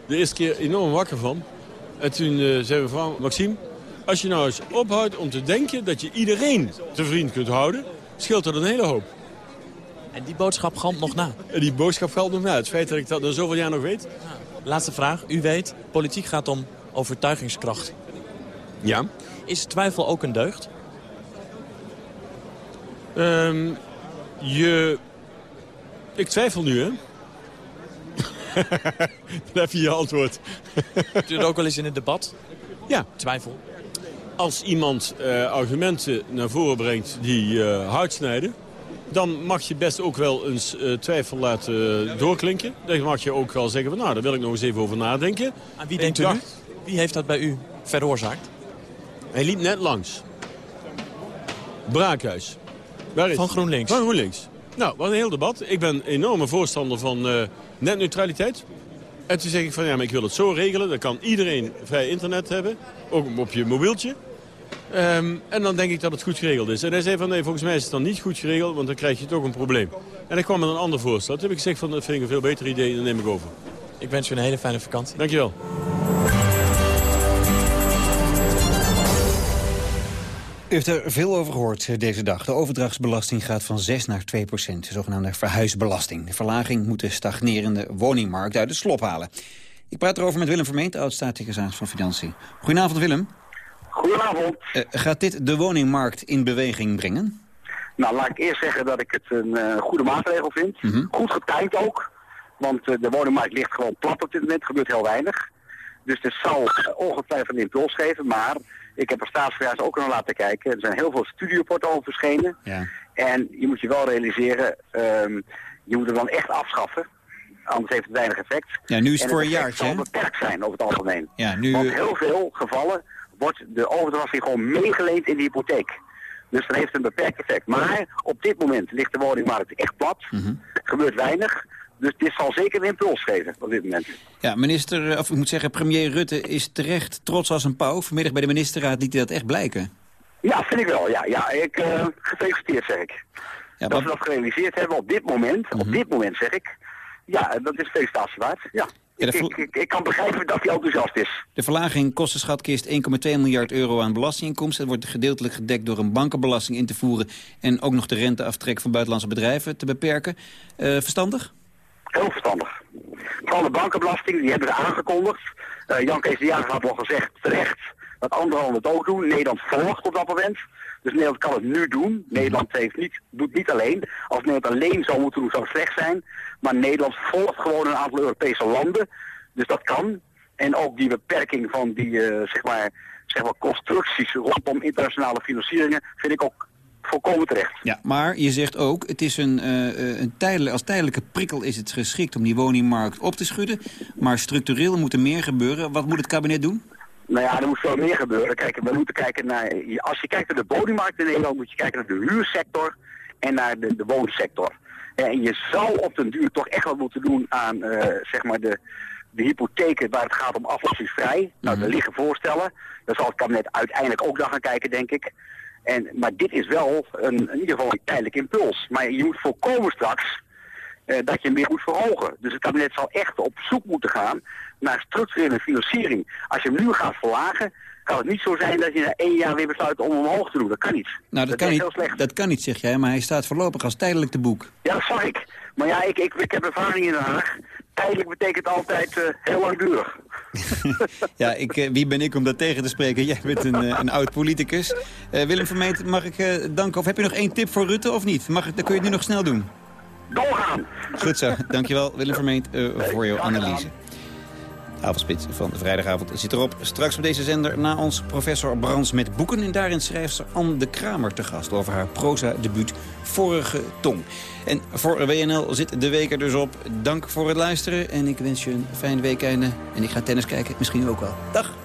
Speaker 34: de eerste keer enorm wakker van. En toen eh, zei mijn vrouw, Maxime, als je nou eens ophoudt om te denken dat je iedereen te vriend kunt houden, scheelt dat een hele hoop.
Speaker 31: En die boodschap galmt nog na.
Speaker 34: En die boodschap geldt nog na. Het feit dat ik dat na zoveel jaar nog weet.
Speaker 31: Laatste vraag. U weet, politiek gaat om overtuigingskracht.
Speaker 34: Ja.
Speaker 31: Is twijfel ook een deugd?
Speaker 34: Ehm, je... Ik twijfel nu, hè? Dan heb je je antwoord.
Speaker 31: Het ook wel eens in het debat?
Speaker 34: Ja.
Speaker 31: Twijfel.
Speaker 34: Als iemand eh, argumenten naar voren brengt die eh hard snijden... dan mag je best ook wel eens eh, twijfel laten doorklinken. Dan mag je ook wel zeggen van nou, daar wil ik nog eens even over nadenken.
Speaker 31: Aan wie denkt u
Speaker 34: dacht-
Speaker 31: Wie heeft dat bij u veroorzaakt?
Speaker 34: Hij liep net langs. Braakhuis. Waar is
Speaker 31: Van? GroenLinks.
Speaker 34: Van GroenLinks. Nou, wat een heel debat. Ik ben een enorme voorstander van eh, netneutraliteit. En toen zeg ik van ja, maar ik wil het zo regelen. Dan kan iedereen vrij internet hebben. Ook op je mobieltje. Ehm, en dan denk ik dat het goed geregeld is. En hij zei van nee, volgens mij is het dan niet goed geregeld, want dan krijg je toch een probleem. En hij kwam met een ander voorstel. Toen heb ik gezegd van dat vind ik een veel beter idee dat neem ik over.
Speaker 31: Ik wens u een hele fijne vakantie.
Speaker 34: Dankjewel.
Speaker 25: Heeft er veel over gehoord eh, deze dag. De overdrachtsbelasting gaat van 6 naar 2 procent. De zogenaamde verhuisbelasting. De verlaging moet de stagnerende woningmarkt uit de slop halen. Ik praat erover met Willem Vermeent, oud-staatssecretaris van Financiën. Goedenavond Willem.
Speaker 35: Goedenavond.
Speaker 25: Eh, gaat dit de woningmarkt in beweging brengen?
Speaker 35: Nou, laat ik eerst zeggen dat ik het een eh, goede maatregel vind.
Speaker 25: Mhm.
Speaker 35: Goed getimed ook. Want de woningmarkt ligt gewoon plat op dit moment. Er gebeurt heel weinig. Dus het zal ongetwijfeld een impuls geven. Maar ik heb er staatsverjaars ook naar laten kijken. Er zijn heel veel studieporten over verschenen.
Speaker 25: Ja.
Speaker 35: En je moet je wel realiseren, ehm, je moet het dan echt afschaffen. Anders heeft het weinig effect.
Speaker 25: Ja, nu is het voor een
Speaker 35: effect
Speaker 25: jaartje,
Speaker 35: zal beperkt zijn over het algemeen.
Speaker 25: Ja, nu...
Speaker 35: Want heel veel gevallen wordt de overdrachting gewoon meegeleend in de hypotheek. Dus dat heeft een beperkt effect. Maar op dit moment ligt de woningmarkt echt plat. gebeurt weinig. Dus dit zal zeker een impuls geven op dit moment.
Speaker 25: Ja, minister, of ik moet zeggen, premier Rutte is terecht trots als een pauw. Vanmiddag bij de ministerraad liet hij dat echt blijken.
Speaker 35: Ja, vind ik wel. Ja, ja ik, uh, gefeliciteerd zeg ik. Ja, dat we dat gerealiseerd hebben op dit moment, op dit moment zeg ik. Ja, dat is felicitatie waard. Ja. ik, ik, ik, kan begrijpen dat hij enthousiast is.
Speaker 25: De verlaging kost de schatkist 1,2 miljard euro aan belastinginkomsten. Het wordt gedeeltelijk gedekt door een bankenbelasting in te voeren... en ook nog de renteaftrek van buitenlandse bedrijven te beperken. Uh, verstandig?
Speaker 35: Heel verstandig. Vooral de bankenbelasting, die hebben ze aangekondigd. Uh, Jan Kees de Jager had al gezegd, terecht, dat andere landen het ook doen. Nederland volgt op dat moment. Dus Nederland kan het nu doen. Nederland heeft niet, doet niet alleen. Als Nederland alleen zou moeten doen, zou het slecht zijn. Maar Nederland volgt gewoon een aantal Europese landen. Dus dat kan. En ook die beperking van die uh, zeg maar, zeg maar constructies rondom internationale financieringen vind ik ook volkomen terecht.
Speaker 25: Ja, maar je zegt ook, het is een, uh, een tijdelijk, als tijdelijke prikkel is het geschikt om die woningmarkt op te schudden. Maar structureel moet er meer gebeuren. Wat moet het kabinet doen?
Speaker 35: Nou ja, er moet veel meer gebeuren. Kijk, we moeten kijken naar, als je kijkt naar de woningmarkt in Nederland, moet je kijken naar de huursector en naar de, de woonsector. En je zou op den duur toch echt wat moeten doen aan, uh, zeg maar, de, de hypotheken waar het gaat om aflossingsvrij. Nou, er liggen voorstellen. Daar zal het kabinet uiteindelijk ook naar gaan kijken, denk ik. En, maar dit is wel een, in ieder geval een tijdelijk impuls. Maar je moet voorkomen straks uh, dat je hem weer moet verhogen. Dus het kabinet zal echt op zoek moeten gaan naar structurele financiering. Als je hem nu gaat verlagen, kan het niet zo zijn dat je na één jaar weer besluit om omhoog te doen. Dat kan niet.
Speaker 25: Nou, dat, kan niet, dat kan niet, zeg jij, maar hij staat voorlopig als tijdelijk te boek.
Speaker 35: Ja, dat zag ik. Maar ja, ik, ik, ik heb ervaring in Den Haag. Tijdelijk betekent altijd uh, heel langdurig.
Speaker 25: ja, ik, uh, wie ben ik om dat tegen te spreken? Jij bent een, uh, een oud politicus. Willem Vermeent, mag ik danken? Of heb je nog één tip voor Rutte of niet? Mag, dan kun je het nu nog snel doen.
Speaker 35: Doorgaan!
Speaker 25: Goed zo, dankjewel Willem Vermeent voor jouw analyse. Avondspits van de vrijdagavond zit erop. Straks op deze zender na ons professor Brands met boeken. En daarin schrijft ze Anne de Kramer te gast over haar proza-debuut Vorige Tong. En voor WNL zit de week er dus op. Dank voor het luisteren en ik wens je een fijn weekende. En ik ga tennis kijken, misschien ook wel. Dag!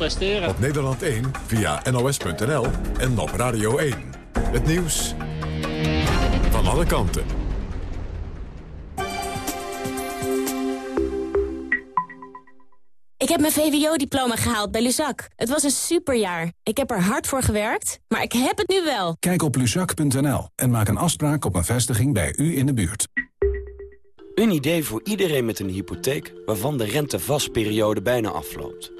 Speaker 36: presteren.
Speaker 1: Op Nederland 1, via nos.nl en op Radio 1. Het nieuws van alle kanten.
Speaker 37: Ik heb mijn VWO-diploma gehaald bij Luzak. Het was een superjaar. Ik heb er hard voor gewerkt, maar ik heb het nu wel.
Speaker 10: Kijk op luzak.nl en maak een afspraak op een vestiging bij u in de buurt.
Speaker 38: Een idee voor iedereen met een hypotheek waarvan de rentevastperiode bijna afloopt.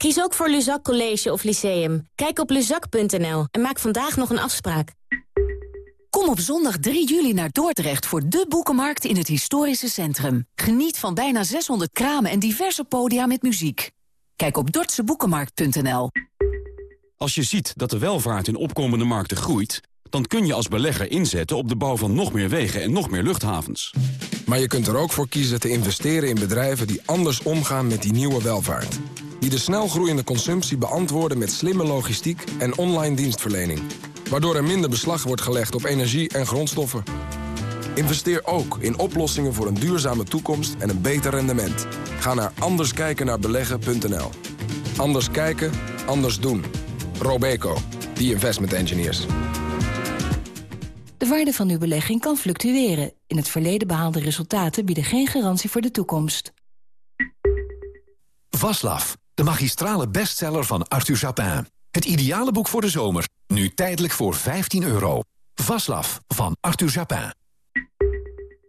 Speaker 37: Kies ook voor Luzak College of Lyceum. Kijk op luzak.nl en maak vandaag nog een afspraak.
Speaker 39: Kom op zondag 3 juli naar Dordrecht voor de boekenmarkt in het historische centrum. Geniet van bijna 600 kramen en diverse podia met muziek. Kijk op dordtseboekenmarkt.nl.
Speaker 40: Als je ziet dat de welvaart in opkomende markten groeit... dan kun je als belegger inzetten op de bouw van nog meer wegen en nog meer luchthavens.
Speaker 26: Maar je kunt er ook voor kiezen te investeren in bedrijven die anders omgaan met die nieuwe welvaart. Die de snel groeiende consumptie beantwoorden met slimme logistiek en online dienstverlening. Waardoor er minder beslag wordt gelegd op energie en grondstoffen. Investeer ook in oplossingen voor een duurzame toekomst en een beter rendement. Ga naar anderskijkennaarbeleggen.nl. Anders kijken, anders doen. Robeco, the investment engineers.
Speaker 41: De waarde van uw belegging kan fluctueren. In het verleden behaalde resultaten bieden geen garantie voor de toekomst.
Speaker 10: Vaslav, de magistrale bestseller van Arthur Japin. Het ideale boek voor de zomer, nu tijdelijk voor 15 euro. Vaslav van Arthur Japin.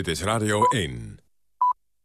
Speaker 1: Dit is Radio 1.